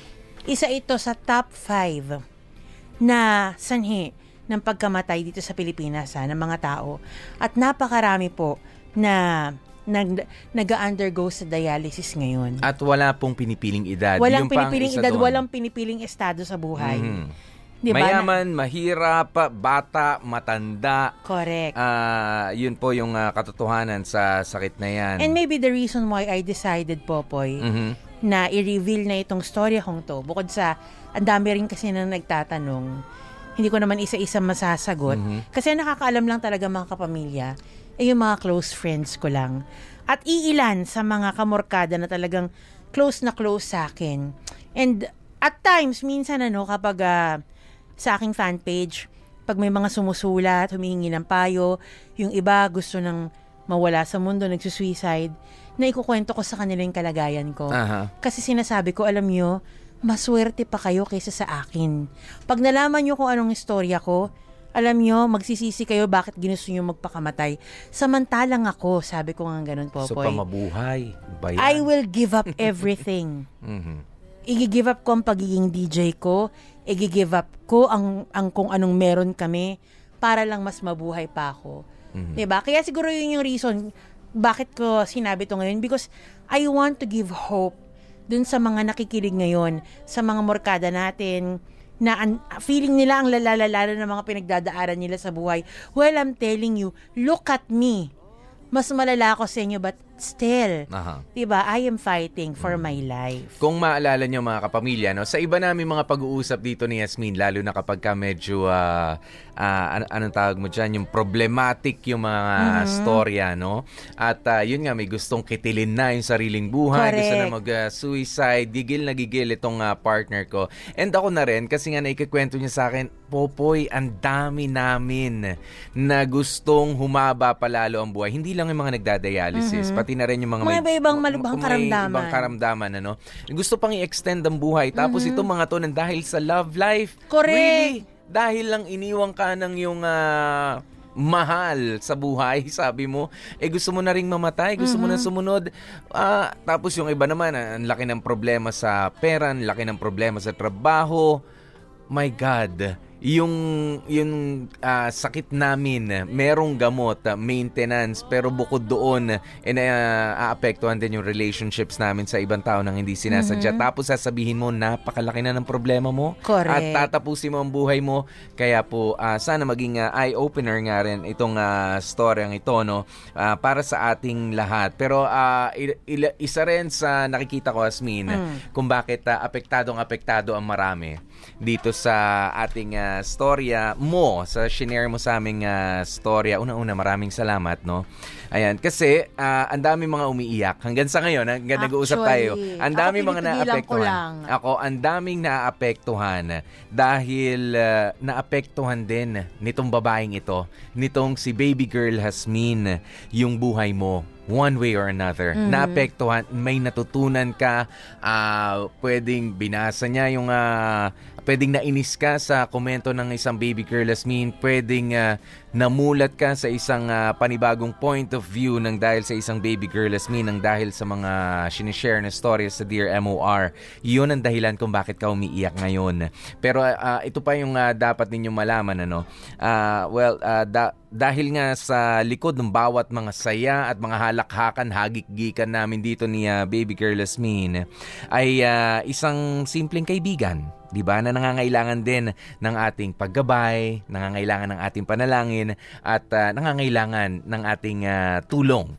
Isa ito sa top 5 na sanhi ng pagkamatay dito sa Pilipinas ha, ng mga tao. At napakarami po na nag, nag-undergo sa dialysis ngayon. At wala pong pinipiling edad. walang Yung pinipiling edad, doon. walang pinipiling estado sa buhay. Mhm. Di ba? Mayaman, mahirap, bata, matanda. Correct. Ah, yun po yung ah, katotohanan sa sakit na yan. And maybe the reason why I decided, Popoy, Mhm. na i-reveal na itong storya kong to, bukod sa, ang dami rin kasi na nagtatanong, hindi ko naman isa-isa masasagot. Mhm. Kasi nakakaalam lang talaga mga kapamilya, eh yung mga close friends ko lang. At iilan sa mga kamorkada na talagang close na close sa akin. And at times, minsan ano, kapag ah, sa aking fan page, pag may mga sumusulat, humihingi ng payo, yung iba gusto nang mawala sa mundo, nagsusuicide, na ikukwento ko sa kanila yung kalagayan ko. Aha. Kasi sinasabi ko, alam nyo, maswerte pa kayo kaysa sa akin. Pag nalaman nyo kung anong istorya ko, Alam nyo, magsisisi kayo bakit ginusto nyo magpakamatay. Samantalang ako, sabi ko nga ganun, So, Popoy. pamabuhay. Ba yan? I will give up everything. Mhm. I-give up ko ang pagiging DJ ko. I-give up ko ang, ang kung anong meron kami para lang mas mabuhay pa ako. Mhm. 'Di ba? Kaya siguro yun yung reason bakit ko sinabi to ngayon because I want to give hope dun sa mga nakikinig ngayon, sa mga morkada natin, na an- feeling nila ang lalalala ng mga pinagdadaanan nila sa buhay. Well, I'm telling you, look at me. Mas malala ako sa inyo, but still, Aha. diba, I am fighting for my life. Kung maalala nyo mga kapamilya, no, sa iba namin mga pag-uusap dito ni Yasmin, lalo na kapag ka medyo, ah, ah, an- anong tawag mo dyan, yung problematic yung mga Mhm. storya, no? At ah, yun nga, may gustong kitilin na yung sariling buhay, gusto na Correct. mag-suicide, gigil na gigil itong ah, partner ko. And ako na rin, kasi nga naikikwento niya sa akin, Popoy, ang dami namin na gustong humaba palalo ang buhay. Hindi lang yung mga nagdadialysis, Mhm. Pati na rin yung mga, Mga may iba-ibang malubhang karamdaman. ibang karamdaman, ano? Gusto pang i-extend ang buhay. Tapos Mhm. itong mga to nang dahil sa love life. Correct. Really? Dahil lang iniwang ka ng yung ah, mahal sa buhay, sabi mo, eh gusto mo na ring mamatay, gusto mo na Mhm. sumunod. Ah, tapos yung iba naman, ah, ang laki ng problema sa pera, ang laki ng problema sa trabaho. My God, yung yung ah, sakit namin, merong gamot, ah, maintenance, pero bukod doon, eh, na- aapektuhan din yung relationships namin sa ibang tao nang hindi sinasadya. Mhm. Tapos sasabihin mo, napakalaki na ng problema mo. Correct. At tatapusin mo ang buhay mo. Kaya po, ah, sana maging ah, eye-opener nga rin itong uh, storyang ito, no? Ah, para sa ating lahat. Pero il- isa rin sa nakikita ko, Asmin, Mm. kung bakit ah, apektadong apektado ang marami dito sa ating ah, storya mo, sa shinare mo sa aming ah, storya. Una-una, maraming salamat, no? Ayan, kasi ah, ang dami mga umiiyak. Hanggang sa ngayon, hanggang nag-uusap tayo, ang dami mga naapektuhan. Ako, ang daming naapektuhan dahil ah, naapektuhan din nitong babaeng ito, nitong si baby girl Hasmin, yung buhay mo one way or another. Mhm. Naapektuhan, may natutunan ka, ah, pwedeng binasa niya yung, ah, pwedeng nainis ka sa komento ng isang baby girl Hasmin, pwedeng ah, namulat ka sa isang ah, panibagong point of view ng dahil sa isang baby girl Asmin, ng dahil sa mga sinishare na stories sa Dear MOR. Yun ang dahilan kung bakit ka umiiyak ngayon. Pero ah, ito pa yung ah, dapat ninyong malaman ano. Ah, well, ah, da- dahil nga sa likod ng bawat mga saya at mga halakhakan, hagik-gikan namin dito ni ah, baby girl Asmin ay ah, isang simpleng kaibigan 'di ba? Na nangangailangan din ng ating paggabay, nangangailangan ng ating panalangin at ah, nangangailangan ng ating ah, tulong.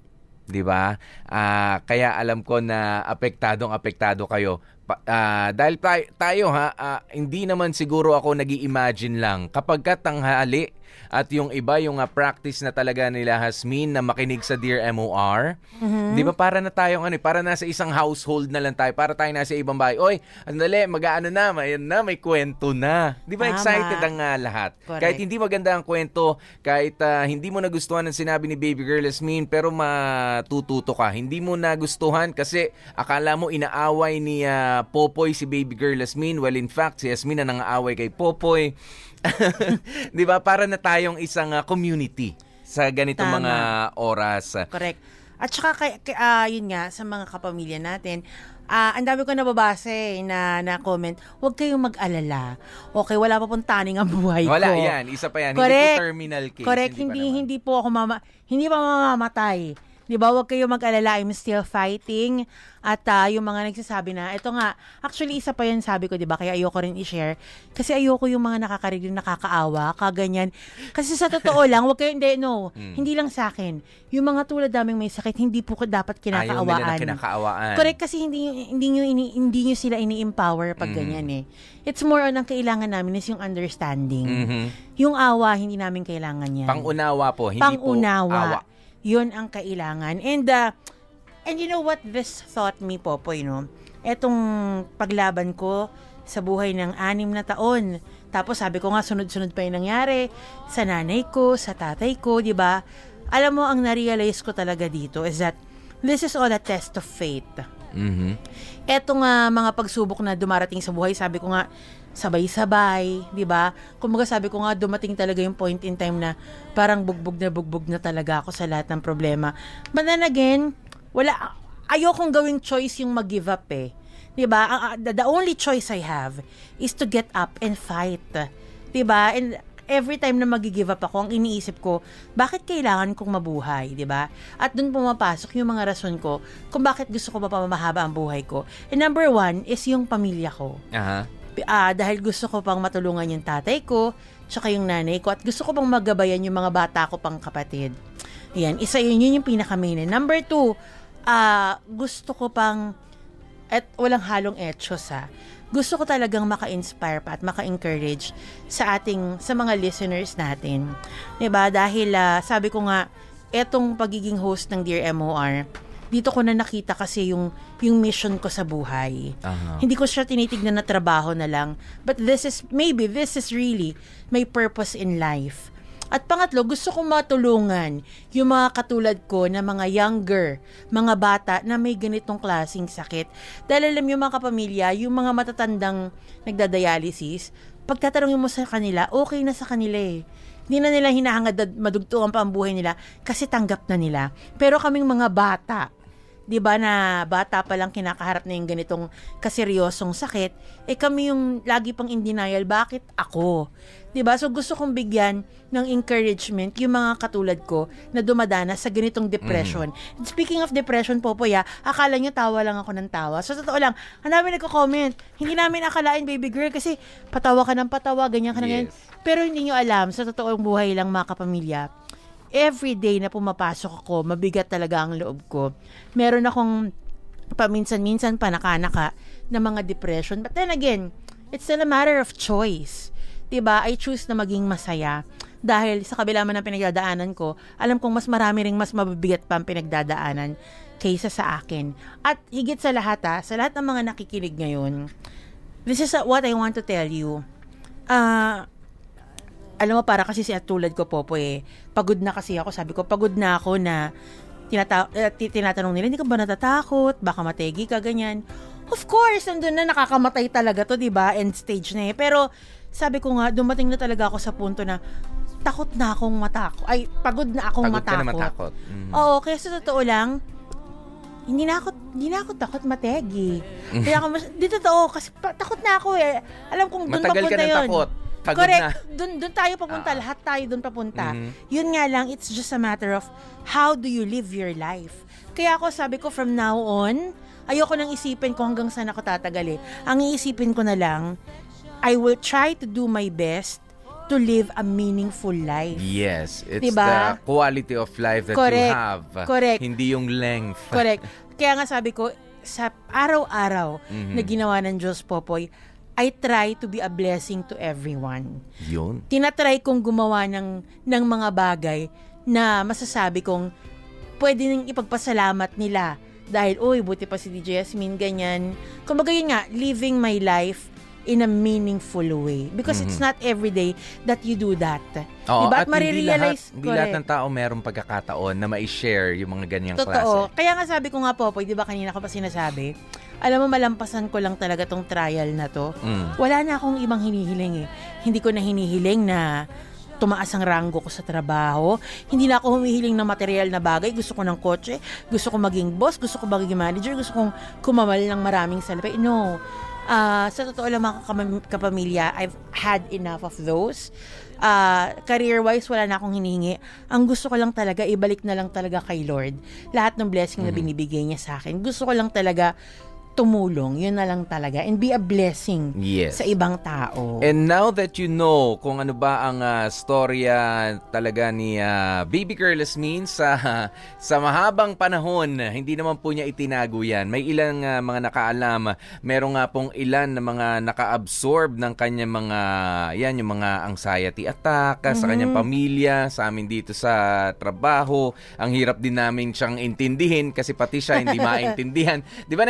'Di ba? Ah, kaya alam ko na apektadong apektado kayo. Ah, dahil tayo, tayo ha, ah, hindi naman siguro ako nag imagine lang kapag ka tanghali at yung iba yung ah, practice na talaga nila Hasmin na makinig sa Dear MOR. Mhm. Di ba para na tayong ano, eh, para nasa isang household na lang tayo, para tayo nasa ibang bahay. Oy, andali, mag-aano na, may, na, may kwento na. Di ba excited ang ah, lahat? Correct. Kahit hindi maganda ang kwento, kahit ah, hindi mo nagustuhan ang sinabi ni Baby Girl Asmin, pero matututo ka. Hindi mo nagustuhan kasi akala mo inaaway ni ah, Popoy si Baby Girl Asmin. Well, in fact, si Asmin na nangaaway kay Popoy. Di ba? Para na tayong isang ah, community sa ganitong Tama. mga oras. Correct. At saka, kay, kay, ah, yun nga, sa mga kapamilya natin, ah, ang dami ko nababasa eh, na, na comment, huwag kayong mag-alala. Okay, wala pa pong taning ang buhay ko. Wala, yan. Isa pa yan. Hindi Correct. po terminal case. Correct. Hindi Hindi, hindi, po ako mama, hindi pa mamamatay. Di ba? Huwag kayong mag-alala. I'm still fighting. At ah, yung mga nagsasabi na, ito nga, actually isa pa yan sabi ko, di ba? Kaya ayoko rin i-share. Kasi ayoko yung mga nakakarinig nakakaawa, kaganyan. Kasi sa totoo lang, huwag kayo, hindi, no. Mm. Hindi lang sa akin. Yung mga tulad naming may sakit, hindi po dapat Ayaw nila kinakaawaan. na kinakaawaan. Correct kasi hindi hindi nyo ini, hindi nyo sila ini-empower pag Mm. ganyan eh. It's more on ang kailangan namin is yung understanding. Mhm. Yung awa hindi namin kailangan yan. Pang-unawa po, hindi Pang-unawa. po awa. Yun ang kailangan. And uh, and you know what this taught me Popoy no? Etong paglaban ko sa buhay ng anim na taon. Tapos sabi ko nga sunod-sunod pa yung nangyari sa nanay ko, sa tatay ko, 'di ba? Alam mo ang na-realize ko talaga dito is that this is all a test of faith. Mhm. Etong nga mga pagsubok na dumarating sa buhay, sabi ko nga, sabay-sabay, di ba? Kumbaga sabi ko nga, dumating talaga yung point in time na parang bugbog na bugbog na talaga ako sa lahat ng problema. But then again, wala, ayokong gawing choice yung mag-give up eh. Di ba? The, only choice I have is to get up and fight. Di ba? And every time na mag-give up ako, ang iniisip ko, bakit kailangan kong mabuhay, di ba? At doon pumapasok yung mga rason ko kung bakit gusto ko mapamahaba ang buhay ko. And number one is yung pamilya ko. Aha. Ah, dahil gusto ko pang matulungan yung tatay ko, tsaka yung nanay ko, at gusto ko pang magabayan yung mga bata ko pang kapatid. Yan, isa yun, yun yung pinaka-main. Number two, ah, gusto ko pang, at walang halong etsyos ha, gusto ko talagang maka-inspire pa at maka-encourage sa ating, sa mga listeners natin. ba Dahil ah, sabi ko nga, etong pagiging host ng Dear MOR, dito ko na nakita kasi yung, yung mission ko sa buhay. Aha. Hindi ko siya tinitignan na trabaho na lang. But this is, maybe this is really my purpose in life. At pangatlo, gusto kong matulungan yung mga katulad ko na mga younger, mga bata na may ganitong klasing sakit. Dahil alam yung mga kapamilya, yung mga matatandang nagdadialysis, pagtatanungin mo sa kanila, okay na sa kanila eh. Hindi na nila hinahangad na madugtungan pa ang buhay nila kasi tanggap na nila. Pero kaming mga bata, 'di ba na bata pa lang kinakaharap na yung ganitong kaseryosong sakit, eh kami yung lagi pang in denial, bakit ako? 'Di ba? So gusto kong bigyan ng encouragement yung mga katulad ko na dumadanas sa ganitong depression. And Speaking of depression, Popoy, ah, akala nyo tawa lang ako ng tawa. So totoo lang, ang dami nagko-comment. Hindi namin akalain, baby girl, kasi patawa ka ng patawa, ganyan ka ng ganyan. Pero hindi nyo alam, sa totoong buhay lang mga kapamilya, every day na pumapasok ako, mabigat talaga ang loob ko. Meron akong paminsan-minsan pa nakanaka na mga depression. But then again, it's still a matter of choice. 'Di ba? I choose na maging masaya. Dahil sa kabila man ng pinagdadaanan ko, alam kong mas marami ring mas mabibigat pa ang pinagdadaanan kaysa sa akin. At higit sa lahat ha, sa lahat ng mga nakikinig ngayon, this is uh, what I want to tell you. Ah, alam mo, para kasi si at tulad ko, Popo, eh, pagod na kasi ako. Sabi ko, pagod na ako na tinata- eh, ti- tinatanong nila, hindi ka ba natatakot? Baka mategi ka, ganyan. Of course, nandun na nakakamatay talaga to, di ba? End stage na eh. Pero, sabi ko nga, dumating na talaga ako sa punto na takot na akong matakot. Ay, pagod na akong Pagod ka matakot. na matakot. Mhm. Oo, kaya sa totoo lang, hindi na ako, hindi na ako takot mategi. Kaya ako, mas- di totoo, kasi pa- takot na ako eh. Alam kong doon Matagal ka papunta na yun. takot. Pagod Correct. na. Doon, doon tayo papunta. Ah. Lahat tayo doon papunta. Mhm. Yun nga lang, it's just a matter of how do you live your life. Kaya ako sabi ko from now on, ayoko nang isipin kung hanggang saan ako tatagal eh. Ang iisipin ko na lang, I will try to do my best to live a meaningful life. Yes, it's Diba? the quality of life that Correct. you have. Correct. Hindi yung length. Correct. Kaya nga sabi ko, sa araw-araw Mhm. na ginawa ng Diyos Popoy, I try to be a blessing to everyone. Yun. Tinatry kong gumawa ng, ng mga bagay na masasabi kong pwede nang ipagpasalamat nila. Dahil, uy, buti pa si DJ Yasmin, ganyan. Kumbaga yun nga, living my life in a meaningful way. Because it's Mhm. not every day that you do that. Oo, diba? at hindi lahat, marirealize- hindi lahat ng tao merong pagkakataon na ma-share yung mga ganyang Totoo. klase. Kaya nga sabi ko nga, Popoy, di ba kanina ko pa sinasabi, alam mo, malampasan ko lang talaga tong trial na to. Mm. Wala na akong ibang hinihiling eh. Hindi ko na hinihiling na tumaas ang ranggo ko sa trabaho. Hindi na ako humihiling ng material na bagay. Gusto ko ng kotse. Gusto ko maging boss. Gusto ko maging manager. Gusto kong kumamal ng maraming salapi. No. Ah, sa totoo lang mga kapam- kapamilya, I've had enough of those. Ah, career-wise, wala na akong hinihingi. Ang gusto ko lang talaga, ibalik na lang talaga kay Lord. Lahat ng blessing na Mhm. binibigay niya sa akin. Gusto ko lang talaga tumulong. Yun na lang talaga. And be a blessing Yes. sa ibang tao. And now that you know kung ano ba ang ah, storya talaga ni ah, Baby Girl Asmin sa sa mahabang panahon, hindi naman po niya itinago yan. May ilang ah, mga nakaalam, meron nga pong ilan na mga naka-absorb ng kanyang mga, yan, yung mga anxiety attack ah, sa kanyang pamilya, sa amin dito sa trabaho. Ang hirap din namin siyang intindihin kasi pati siya hindi maintindihan. Di ba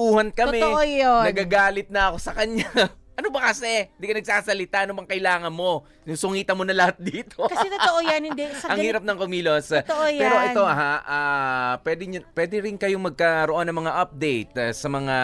nagkakatampuhan kami? Totoo yun. Nagagalit na ako sa kanya. Ano ba kasi? Hindi ka nagsasalita. Ano bang kailangan mo? Sungitan mo na lahat dito. Kasi totoo yan, hindi. Sa Ang hirap ng kumilos. Totoo yan. Pero ito ha, ah, pwede, nyo- pwede rin kayong magkaroon ng mga update ah, sa mga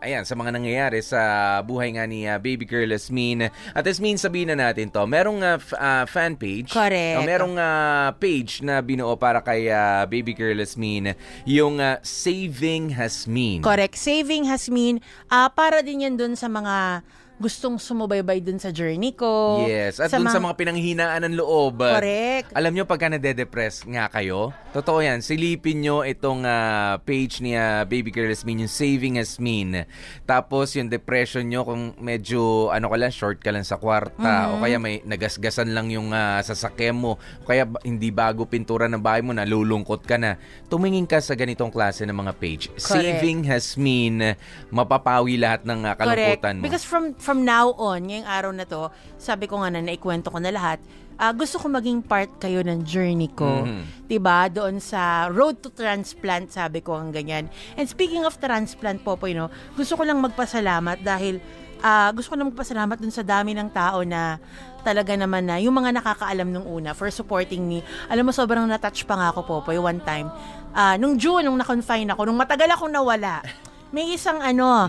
ayan, sa mga nangyayari sa buhay nga ni ah, baby girl Asmin. At Asmin, sabihin na natin to. Merong ah, f- ah, fan page. Correct. O, merong ah, page na binuo para kay ah, baby girl Asmin. Yung ah, Saving Hasmin. Correct. Saving has mean, ah, para din yan dun sa mga า gustong sumubaybay dun sa journey ko. Yes, at dun sa mga pinanghinaan ng loob. Correct. Alam nyo, pagka nade-depress nga kayo, totoo yan, silipin nyo itong ah, page ni ah, Baby Girl Asmin, yung Saving Asmin. Tapos yung depression nyo, kung medyo, ano ka lang, short ka lang sa kwarta, Mhm. o kaya may nagasgasan lang yung ah, sasakyan mo, o kaya hindi bago pintura ng bahay mo, nalulungkot ka na, tumingin ka sa ganitong klase ng mga page. Saving Hasmin, mapapawi lahat ng Correct. kalungkutan mo. Because from from now on, ngayong araw na to, sabi ko nga na naikwento ko na lahat, ah, gusto ko maging part kayo ng journey ko. Mhm. 'Di ba? Doon sa road to transplant, sabi ko ang ganyan. And speaking of transplant po po, you know, gusto ko lang magpasalamat dahil ah, gusto ko lang magpasalamat dun sa dami ng tao na talaga naman na yung mga nakakaalam nung una for supporting me. Alam mo, sobrang natouch pa nga ako po po one time. Ah, nung June, nung na-confine ako, nung matagal akong nawala, may isang ano,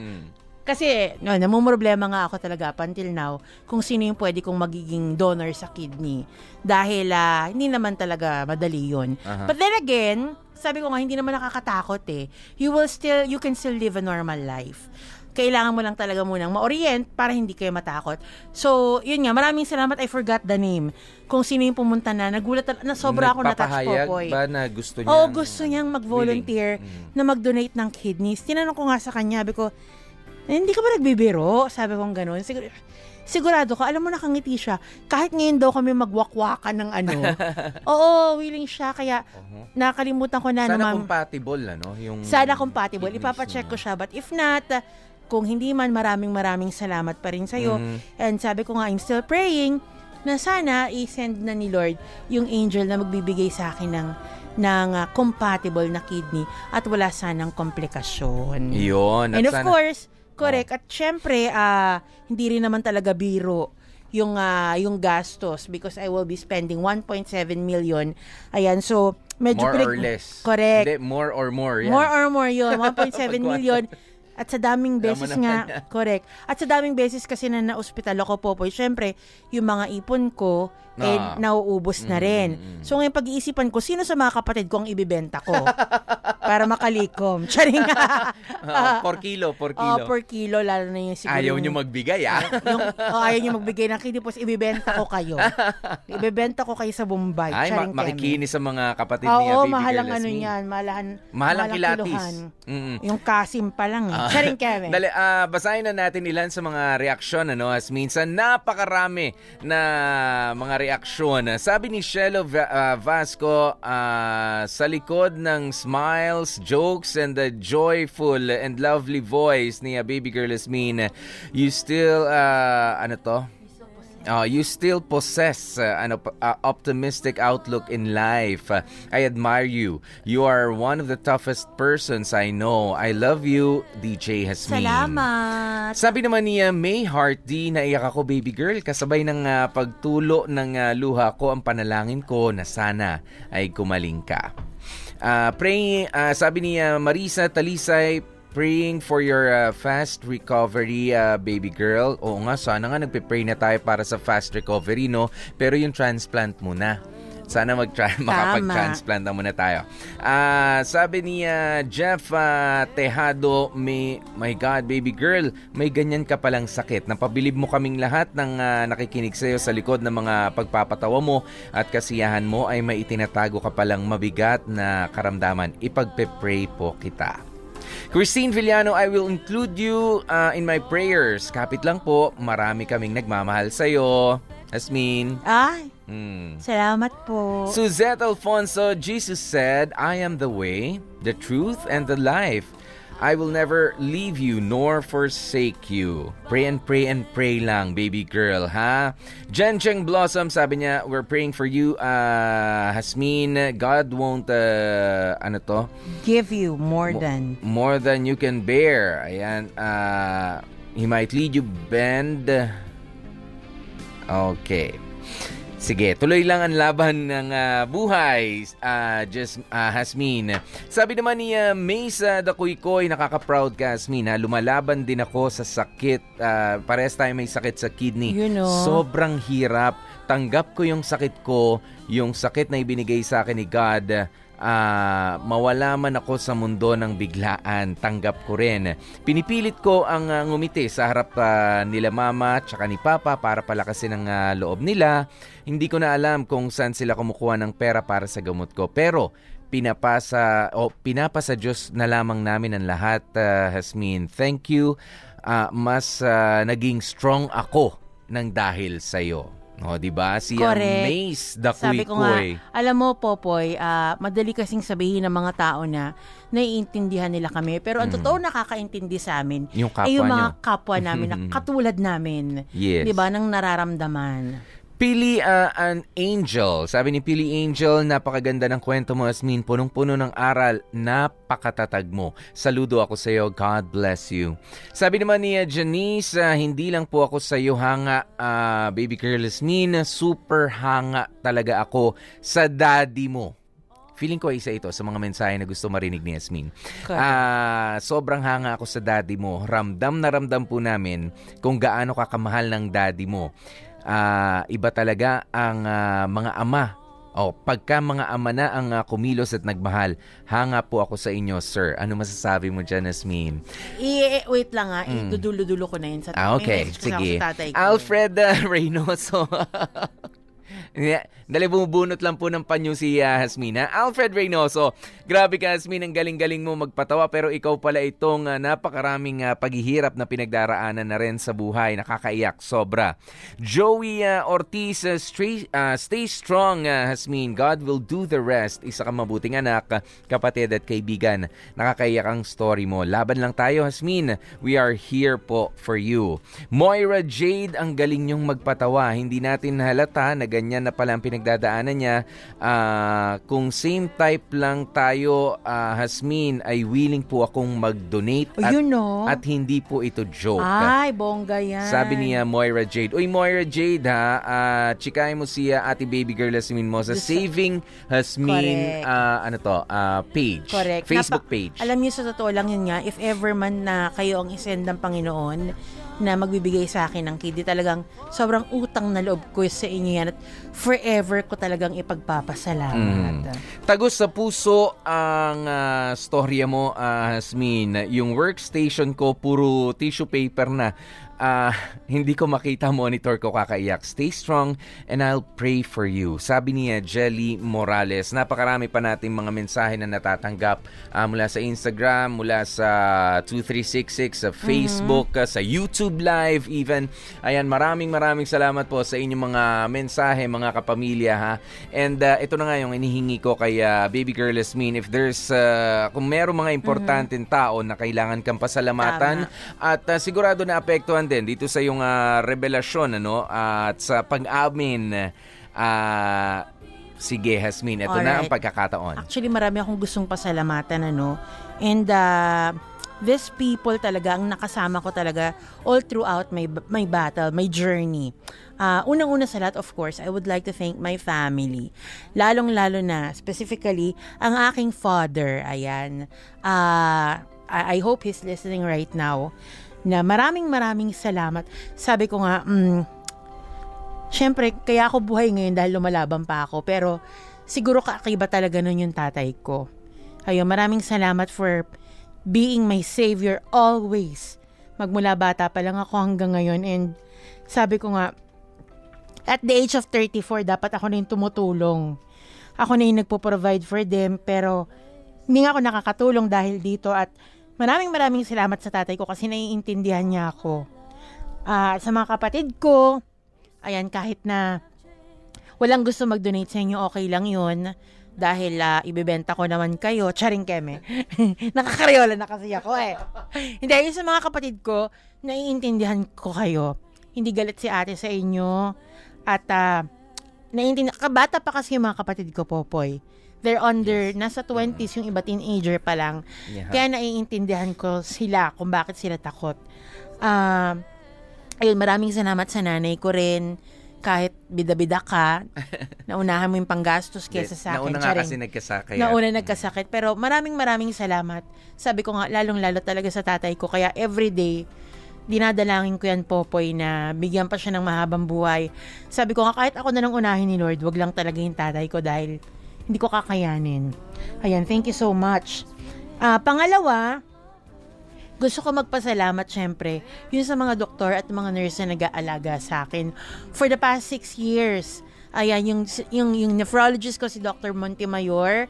kasi, no, namumroblema nga ako talaga up until now kung sino yung pwede kong magiging donor sa kidney. Dahil ah, hindi naman talaga madali yun. Aha. But then again, sabi ko nga, hindi naman nakakatakot eh. You will still, you can still live a normal life. Kailangan mo lang talaga munang ma-orient para hindi kayo matakot. So, yun nga, maraming salamat. I forgot the name. Kung sino yung pumunta na, nagulat, na sobra ako na-touch po, Poy. ba na gusto niya? Oo, gusto niyang mag-volunteer na mag-donate ng kidneys. Tinanong ko nga sa kanya, sabi ko, "Eh, hindi ka ba nagbibiro? Sabi ko gano'n. Siguro, sigurado ko, alam mo nakangiti siya. Kahit ngayon daw kami magwakwakan ng ano. Oo, willing siya. Kaya nakalimutan ko na Sana naman. compatible, ano? Yung Sana compatible. Ipapacheck ko siya. But if not, kung hindi man, maraming maraming salamat pa rin sa'yo. Mhm. And sabi ko nga, I'm still praying na sana i-send na ni Lord yung angel na magbibigay sa akin ng ng uh, compatible na kidney at wala sanang komplikasyon. Yun. at And of sana- course, correct. At syempre, ah, hindi rin naman talaga biro yung ah, yung gastos because I will be spending 1.7 million. Ayan, so medyo more or pinag- less. Correct. Hindi, more or more. Yan. More or more yun. 1.7 Pagkuha- million. At sa daming beses nga, yan. correct. At sa daming beses kasi na na-hospital ako po, po, syempre, yung mga ipon ko, eh, Ah. nauubos na rin. So ngayon pag-iisipan ko, sino sa mga kapatid ko ang ibibenta ko? para makalikom. Charing. Ah, por kilo, por kilo. Oh, per kilo, lalo na yung siguro. Ayaw yung- nyo magbigay, ah. yung, oh, ayaw nyo magbigay ng kidney, tapos ibibenta ko kayo. ibibenta ko kayo sa Bombay. Ay, ma- makikinis sa mga kapatid ni Oo, Baby mahalang Girl ano Lasmin. yan. Mahalang, Mahalang kilatis. kiluhan. Mm-mm. Yung kasim pa lang eh. Ah, Charing Kevin. Dali, ah, basahin na natin ilan sa mga reaksyon ano as minsan napakarami na mga reaksyon. Sabi ni Shelo ah, Vasco ah, sa likod ng smiles, jokes and the joyful and lovely voice ni baby girl Asmin, you still ah, ano to? Uh, you still possess uh, an op- uh, optimistic outlook in life. Uh, I admire you. You are one of the toughest persons I know. I love you, DJ Hasmin. Salamat. Sabi naman niya, May Heart, di naiyak ako baby girl. Kasabay ng uh, pagtulo ng uh, luha ko ang panalangin ko na sana ay gumaling ka. Uh, praying, uh, sabi niya, Marisa Talisay, praying for your uh, fast recovery, uh, baby girl. Oo nga, sana nga nagpe-pray na tayo para sa fast recovery, no? Pero yung transplant muna. Sana mag makapag-transplant na muna tayo. Ah, sabi ni ah, Jeff ah, Tejado, may, my God, baby girl, may ganyan ka palang sakit. Napabilib mo kaming lahat ng ah, nakikinig sa'yo sa likod ng mga pagpapatawa mo at kasiyahan mo ay may itinatago ka palang mabigat na karamdaman. Ipagpe-pray po kita. Christine Villano, I will include you uh, in my prayers. Kapit lang po, marami kaming nagmamahal sa'yo. Asmin. Ay, Hmm. salamat po. Suzette Alfonso, Jesus said, I am the way, the truth, and the life. I will never leave you nor forsake you. Pray and pray and pray lang, baby girl, ha? Jen Cheng Blossom, sabi niya, we're praying for you, uh, Hasmin. God won't, uh, ano to? Give you more Mo- than. More than you can bear. Ayan. ah, he might lead you bend. Okay. Sige, tuloy lang ang laban ng ah, buhay, uh, just ah, Hasmin. Sabi naman ni uh, Mesa Dakuykoy, nakaka-proud ka Hasmin, ha? lumalaban din ako sa sakit. Ah, parehas tayo may sakit sa kidney. You know. Sobrang hirap. Tanggap ko yung sakit ko, yung sakit na ibinigay sa akin ni God. Ah, mawala man ako sa mundo ng biglaan, tanggap ko rin. Pinipilit ko ang ah, ngumiti sa harap ah, nila mama at ni papa para palakasin ang ah, loob nila. Hindi ko na alam kung saan sila kumukuha ng pera para sa gamot ko. Pero pinapasa o pinapasa Diyos na lamang namin ang lahat, ah, Hasmin. Thank you. Ah, mas ah, naging strong ako ng dahil sa iyo. O, di ba? Si ah, Correct. Mace Sabi ko nga, alam mo, Popoy, ah, madali kasing sabihin ng mga tao na naiintindihan nila kami. Pero ang Mm. totoo nakakaintindi sa amin Yung kapwa ay yung mga nyo. kapwa namin na katulad namin. Yes. Di ba? Nang nararamdaman. Pili ah, an Angel. Sabi ni Pili Angel, napakaganda ng kwento mo, Asmin. Punong-puno ng aral. Napakatatag mo. Saludo ako sa iyo. God bless you. Sabi naman ni ah, Janice, ah, hindi lang po ako sa iyo hanga, ah, baby girl Asmin. Super hanga talaga ako sa daddy mo. Feeling ko isa ito sa mga mensahe na gusto marinig ni Yasmin. Correct. Ah, sobrang hanga ako sa daddy mo. Ramdam na ramdam po namin kung gaano kakamahal ng daddy mo. Ah, iba talaga ang ah, mga ama. O, pagka mga ama na ang ah, kumilos at nagmahal, hanga po ako sa inyo, sir. Ano masasabi mo dyan, Yasmin? I, wait lang ha, Mm. idudulo-dulo ko na yun sa Ah, may okay. Sige. sa tatay ko. Alfred uh, Reynoso. Dali bumubunot lang po ng panyo si uh, Hasmina. Alfred Reynoso, grabe ka Hasmin, ang galing-galing mo magpatawa pero ikaw pala itong uh, napakaraming uh, paghihirap na pinagdaraanan na rin sa buhay. Nakakaiyak, sobra. Joey uh, Ortiz, uh, stay, uh, stay strong uh, Hasmin. God will do the rest. Isa kang mabuting anak, kapatid at kaibigan. Nakakaiyak ang story mo. Laban lang tayo Hasmin. We are here po for you. Moira Jade, ang galing niyong magpatawa. Hindi natin halata na ganyan na pala ang pinagdadaanan niya. Ah, kung same type lang tayo, ah, Hasmin, ay willing po akong mag-donate Oh, at, you know? at hindi po ito joke. Ay, bongga yan. Sabi niya Moira Jade. Uy, Moira Jade ha, ah, chikay mo siya ate baby girl Hasmin mo sa Just- Saving Hasmin, Correct. ah, ano to, ah, page. Correct. Facebook Napa- page. Alam niyo sa totoo lang yun nga, if ever man na kayo ang isend ng Panginoon na magbibigay sa akin ng kidney, talagang sobrang utang na loob ko sa inyo yan at forever ko talagang ipagpapasalamat. Mm. Tagos sa puso ang ah, storya mo, ah, Hasmin. Yung workstation ko, puro tissue paper na. Ah, hindi ko makita monitor ko kakaiyak. Stay strong and I'll pray for you. Sabi niya Jelly Morales. Napakarami pa nating mga mensahe na natatanggap ah, mula sa Instagram, mula sa 2366, sa Facebook, ah, sa YouTube Live even. Ayan, maraming maraming salamat po sa inyong mga mensahe, mga kapamilya ha. And ah, ito na nga yung inihingi ko kay ah, Baby Girl Yasmin. If there's, ah, kung meron mga importanteng tao na kailangan kang pasalamatan at ah, sigurado na apektuhan din dito sa yung ah, revelasyon ano at sa pag-amin ah, sige Hasmin, ito na ang Alright. pagkakataon. Actually, marami akong gustong pasalamatan, ano. And uh, these people talaga, ang nakasama ko talaga all throughout my, my battle, my journey. Uh, unang-una sa lahat, of course, I would like to thank my family. Lalong-lalo na, specifically, ang aking father. Ayan. Uh, I, I hope he's listening right now. Na maraming maraming salamat. Sabi ko nga, mm, Siyempre, kaya ako buhay ngayon dahil lumalaban pa ako. Pero siguro kakaiba talaga nun yung tatay ko. Ayun, maraming salamat for being my savior always. Magmula bata pa lang ako hanggang ngayon. And sabi ko nga, at the age of 34, dapat ako na yung tumutulong. Ako na yung nagpo-provide for them. Pero hindi nga ako nakakatulong dahil dito. At maraming maraming salamat sa tatay ko kasi naiintindihan niya ako. Ah, sa mga kapatid ko, ayan, kahit na walang gusto mag-donate sa inyo, okay lang yun. Dahil ah, ibebenta ko naman kayo. Charing keme. Nakakaryola na kasi ako eh. Hindi, yung sa mga kapatid ko, naiintindihan ko kayo. Hindi galit si ate sa inyo. At uh, naiintindihan, kabata pa kasi yung mga kapatid ko, Popoy. they're under, nasa 20s yung iba teenager pa lang. Yeah. Kaya naiintindihan ko sila kung bakit sila takot. Ah, ayun, maraming salamat sa nanay ko rin. Kahit bida-bida ka, naunahan mo yung panggastos kesa sa akin. Nauna nga Charing. kasi nagkasakit. Nauna nagkasakit. Pero maraming maraming salamat. Sabi ko nga, lalong-lalo talaga sa tatay ko. Kaya everyday, dinadalangin ko yan, Popoy, na bigyan pa siya ng mahabang buhay. Sabi ko nga, kahit ako na lang unahin ni Lord, wag lang talaga yung tatay ko dahil hindi ko kakayanin. Ayan, thank you so much. Ah, pangalawa, gusto ko magpasalamat syempre yun sa mga doktor at mga nurse na nag-aalaga sa akin for the past six years. Ayan, yung, yung, yung nephrologist ko si Dr. Montemayor,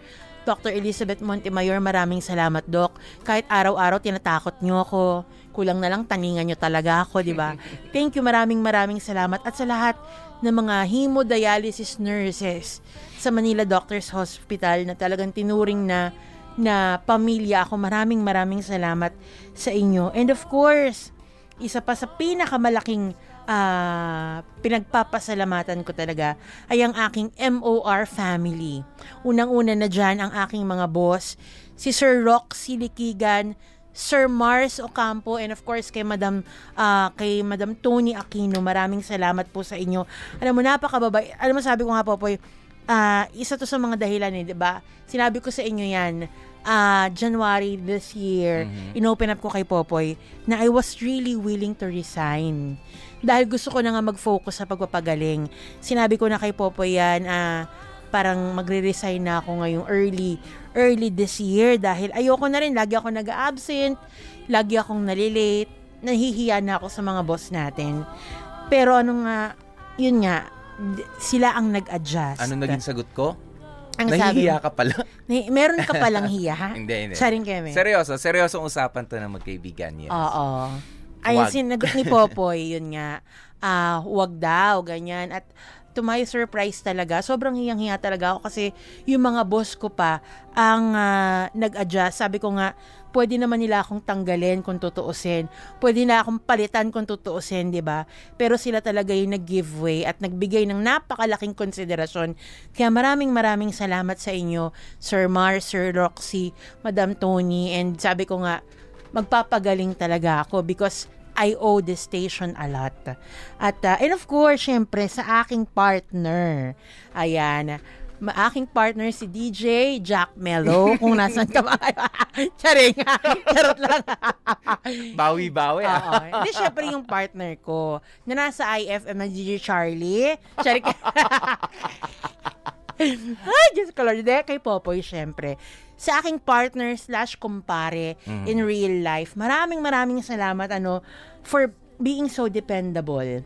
Dr. Elizabeth Montemayor, maraming salamat, Doc. Kahit araw-araw tinatakot niyo ako. Kulang na lang taningan niyo talaga ako, di ba? Thank you, maraming maraming salamat. At sa lahat ng mga hemodialysis nurses sa Manila Doctors Hospital na talagang tinuring na na pamilya ako. Maraming maraming salamat sa inyo. And of course, isa pa sa pinakamalaking ah, pinagpapasalamatan ko talaga ay ang aking MOR family. Unang-una na dyan ang aking mga boss, si Sir Roxy Likigan, Sir Mars Ocampo, and of course kay Madam, ah, kay Madam Tony Aquino. Maraming salamat po sa inyo. Alam mo, napakababay. Alam mo, sabi ko nga po po, ah, isa to sa mga dahilan eh, di ba? Sinabi ko sa inyo yan, ah, January this year, inopen up ko kay Popoy na I was really willing to resign. Dahil gusto ko na nga mag-focus sa pagpapagaling. Sinabi ko na kay Popoy yan, ah, parang magre-resign na ako ngayong early, early this year dahil ayoko na rin, lagi ako nag-absent, lagi akong nalilate, nahihiya na ako sa mga boss natin. Pero ano nga, yun nga, sila ang nag-adjust. Ano naging sagot ko? Ang Nahihiya sabi- ka pala. Nahi- meron ka palang hiya, ha? hindi, hindi. Charing keme. Seryoso, seryosong usapan to ng magkaibigan niya. Oo. Ayun, sinagot ni Popoy, yun nga. Ah, wag daw, ganyan. At to my surprise talaga, sobrang hiyang-hiya talaga ako kasi yung mga boss ko pa ang ah, nag-adjust. Sabi ko nga, pwede naman nila akong tanggalin kung tutuusin. Pwede na akong palitan kung tutuusin, di ba? Pero sila talaga yung nag-give way at nagbigay ng napakalaking konsiderasyon. Kaya maraming maraming salamat sa inyo, Sir Mar, Sir Roxy, Madam Tony, and sabi ko nga, magpapagaling talaga ako because I owe the station a lot. At, uh, and of course, syempre, sa aking partner, ayan, ma aking partner si DJ Jack Mello, kung nasan ka ba. Charing, charot lang. Bawi-bawi Oo. ah. Hindi, syempre yung partner ko, na nasa IFM na DJ Charlie. Charing. Ay, Diyos ko Lord. Hindi, kay Popoy, syempre. Sa aking partner slash kumpare Mhm. in real life, maraming maraming salamat ano for being so dependable.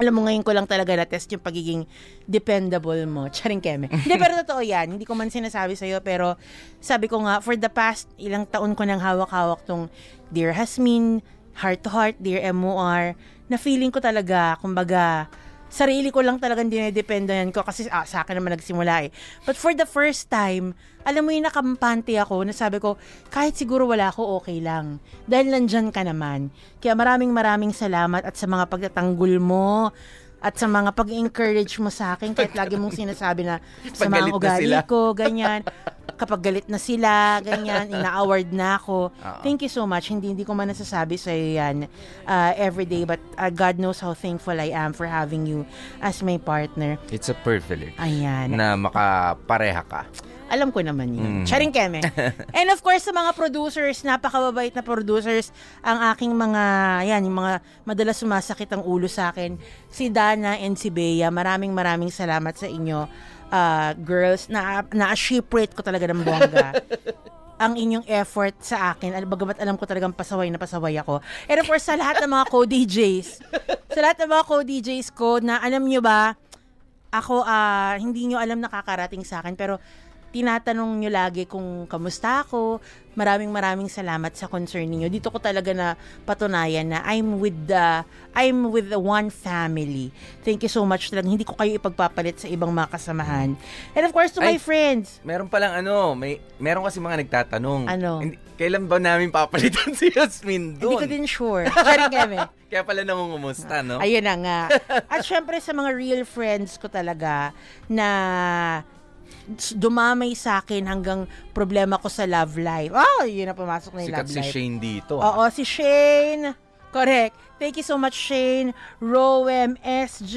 Alam mo, ngayon ko lang talaga na-test yung pagiging dependable mo. Charing keme. Hindi, pero totoo yan. Hindi ko man sinasabi sa'yo, pero sabi ko nga, for the past ilang taon ko nang hawak-hawak tong Dear Hasmin, Heart to Heart, Dear MOR, na feeling ko talaga, kumbaga, sarili ko lang talagang dinedependahan ko kasi ah, sa akin naman nagsimula eh. But for the first time, alam mo yung nakampante ako na sabi ko, kahit siguro wala ako, okay lang. Dahil nandyan ka naman. Kaya maraming maraming salamat at sa mga pagtatanggol mo at sa mga pag-encourage mo sa akin kahit lagi mong sinasabi na sa mga ugali ko, ganyan. Kapag galit na sila, ganyan, ina-award na ako. Oo. Thank you so much. Hindi, hindi ko man nasasabi sa iyo yan uh, every day, but uh, God knows how thankful I am for having you as my partner. It's a privilege Ayan. na makapareha ka. Alam ko naman Mm. yun. Charing keme. And of course, sa mga producers, napakababait na producers, ang aking mga, yan, yung mga madalas sumasakit ang ulo sa akin, si Dana and si Bea, maraming maraming salamat sa inyo, uh, girls, na, na-shipwreck ko talaga ng bongga. ang inyong effort sa akin, bagamat alam ko talagang pasaway na pasaway ako. And of course, sa lahat ng mga co-DJs, sa lahat ng mga co-DJs ko, na alam nyo ba, ako, ah, hindi nyo alam nakakarating sa akin, pero tinatanong nyo lagi kung kamusta ako. Maraming maraming salamat sa concern niyo. Dito ko talaga na patunayan na I'm with the I'm with the one family. Thank you so much talaga. Hindi ko kayo ipagpapalit sa ibang mga kasamahan. And of course to my Ay, friends. Meron palang ano, may meron kasi mga nagtatanong. Ano? Hindi- kailan ba namin papalitan si Yasmin doon? Hindi ko din sure. Sorry, Keme. Kaya pala nangungumusta, no? Ayun na nga. At syempre sa mga real friends ko talaga na dumamay sa akin hanggang problema ko sa love life. Oh, yun na pumasok na yung Sikat love si life. Shane dito. ah. Oo, si Shane. Correct. Thank you so much, Shane, Roem, SJ,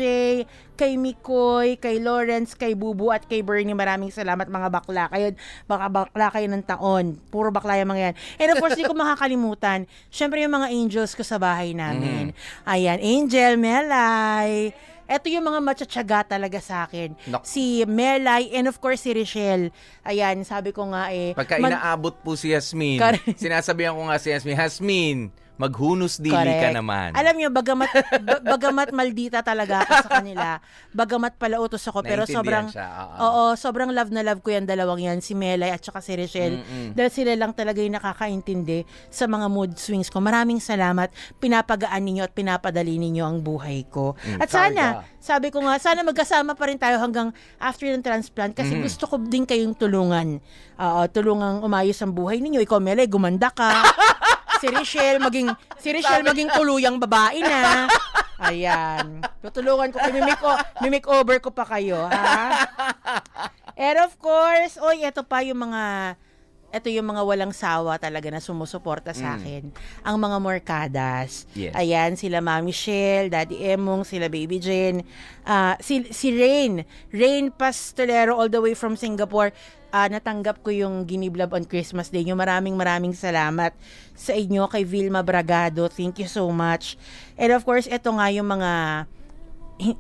kay Mikoy, kay Lawrence, kay Bubu, at kay Bernie. Maraming salamat mga bakla. Kayo, baka bakla kayo ng taon. Puro bakla yung mga yan. And of course, di ko makakalimutan. Siyempre yung mga angels ko sa bahay namin. Ayan, Angel, Melay. Ito yung mga matsyatsaga talaga sa akin. Nak- Si Melay and of course si Richelle. Ayan, sabi ko nga eh. Pagka man- inaabot po si Yasmin, sinasabihan ko nga si Yasmin, Hasmin, maghunos dili ka Correct. naman. Alam niyo, bagamat, ba- bagamat maldita talaga ako sa kanila, bagamat pala utos ako, pero sobrang, siya, oo. oo, sobrang love na love ko yan dalawang yan, si Melay at saka si Richelle. Mm-mm. Dahil sila lang talaga yung nakakaintindi sa mga mood swings ko. Maraming salamat. Pinapagaan ninyo at pinapadali ninyo ang buhay ko. Mm, at sana, karga. sabi ko nga, sana magkasama pa rin tayo hanggang after ng transplant kasi Mhm. gusto ko din kayong tulungan. Oo, tulungang umayos ang buhay ninyo. Ikaw, Melay, gumanda ka. si Richelle maging si Richelle maging tuluyang babae na. Ayan. Tutulungan ko, mimik, o, mimik over ko pa kayo, ha? And of course, oy, ito pa yung mga ito yung mga walang sawa talaga na sumusuporta sa Mm. akin. Ang mga morkadas. Yes. Ayan, sila Mami Michelle, Daddy Emong, sila Baby Jane, ah, si, si Rain, Rain Pastolero all the way from Singapore. Ah, natanggap ko yung giniblab on Christmas Day. Yung maraming maraming salamat sa inyo kay Vilma Bragado. Thank you so much. And of course, ito nga yung mga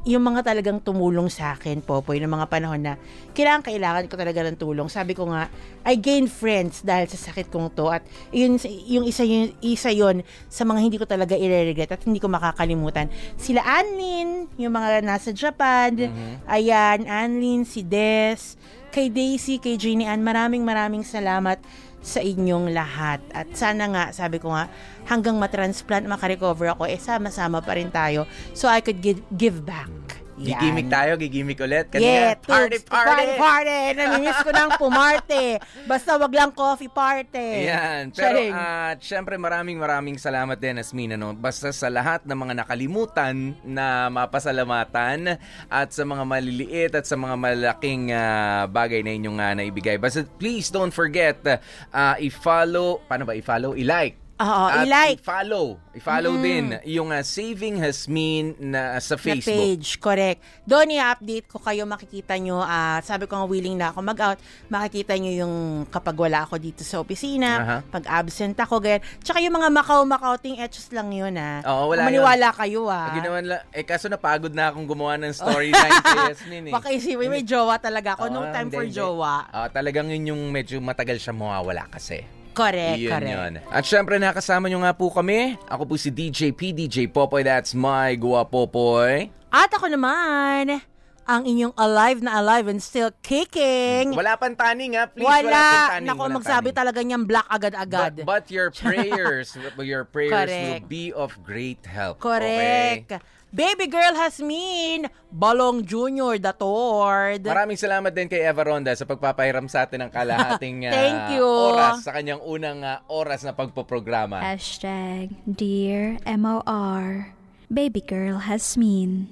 yung mga talagang tumulong sa akin, Popoy, ng mga panahon na kailangan, kailangan ko talaga ng tulong. Sabi ko nga, I gained friends dahil sa sakit kong to at yun, yung isa yun, isa yun sa mga hindi ko talaga i-regret at hindi ko makakalimutan. Sila Anlin, yung mga nasa Japan, ayan, Anlin, si Des, kay Daisy, kay Jeannie Ann, maraming maraming salamat sa inyong lahat. At sana nga, sabi ko nga, hanggang matransplant, makarecover ako, eh sama-sama pa rin tayo so I could give, give back. Yan. Gigimik tayo, gigimik ulit. Yeah, Kanina, party, tubes, party! party, party. Namimiss ko ng pumarte. Basta wag lang coffee party. Ayan. Pero Charing. at syempre maraming maraming salamat din Asmin ano. Basta sa lahat ng mga nakalimutan na mapasalamatan at sa mga maliliit at sa mga malaking ah, bagay na inyong ah, naibigay. Basta please don't forget ah, i-follow, paano ba i-follow? I-like. Oo, At i-like. I-follow. I-follow Mm. din yung ah, Saving Hasmin na sa na Facebook. page, correct. Doon i-update ko kayo, makikita nyo, ah, sabi ko nga willing na ako mag-out, makikita nyo yung kapag wala ako dito sa opisina, Aha. pag absent ako, ganyan. Tsaka yung mga Macau-Macau ting etches lang yun, ah. Oo, wala Kung maniwala kayo, ah. Ginawan lang, eh kaso napagod na akong gumawa ng storyline kay Yasmin eh. Baka isipin, may jowa talaga ako. no Oo, time hindi, for hindi. jowa. Ah, talagang yun yung medyo matagal siya mawawala kasi. Correct, Yun correct. yun. At syempre nakasama nyo nga po kami. Ako po si DJ P, DJ Popoy. That's my Gua Popoy. At ako naman, ang inyong alive na alive and still kicking. Wala pang taning ha. Please, wala, pang Wala. taning. Nako, wala magsabi taning. talaga niyang black agad-agad. But, but your prayers, your prayers will Correct. be of great help. Correct. Okay? Baby girl has mean Balong Junior, the Tord. Maraming salamat din kay Eva Ronda sa pagpapahiram sa atin ng kalahating ah, Thank you. oras sa kanyang unang ah, oras na pagpoprograma. Hashtag Dear MOR. Baby girl has mean.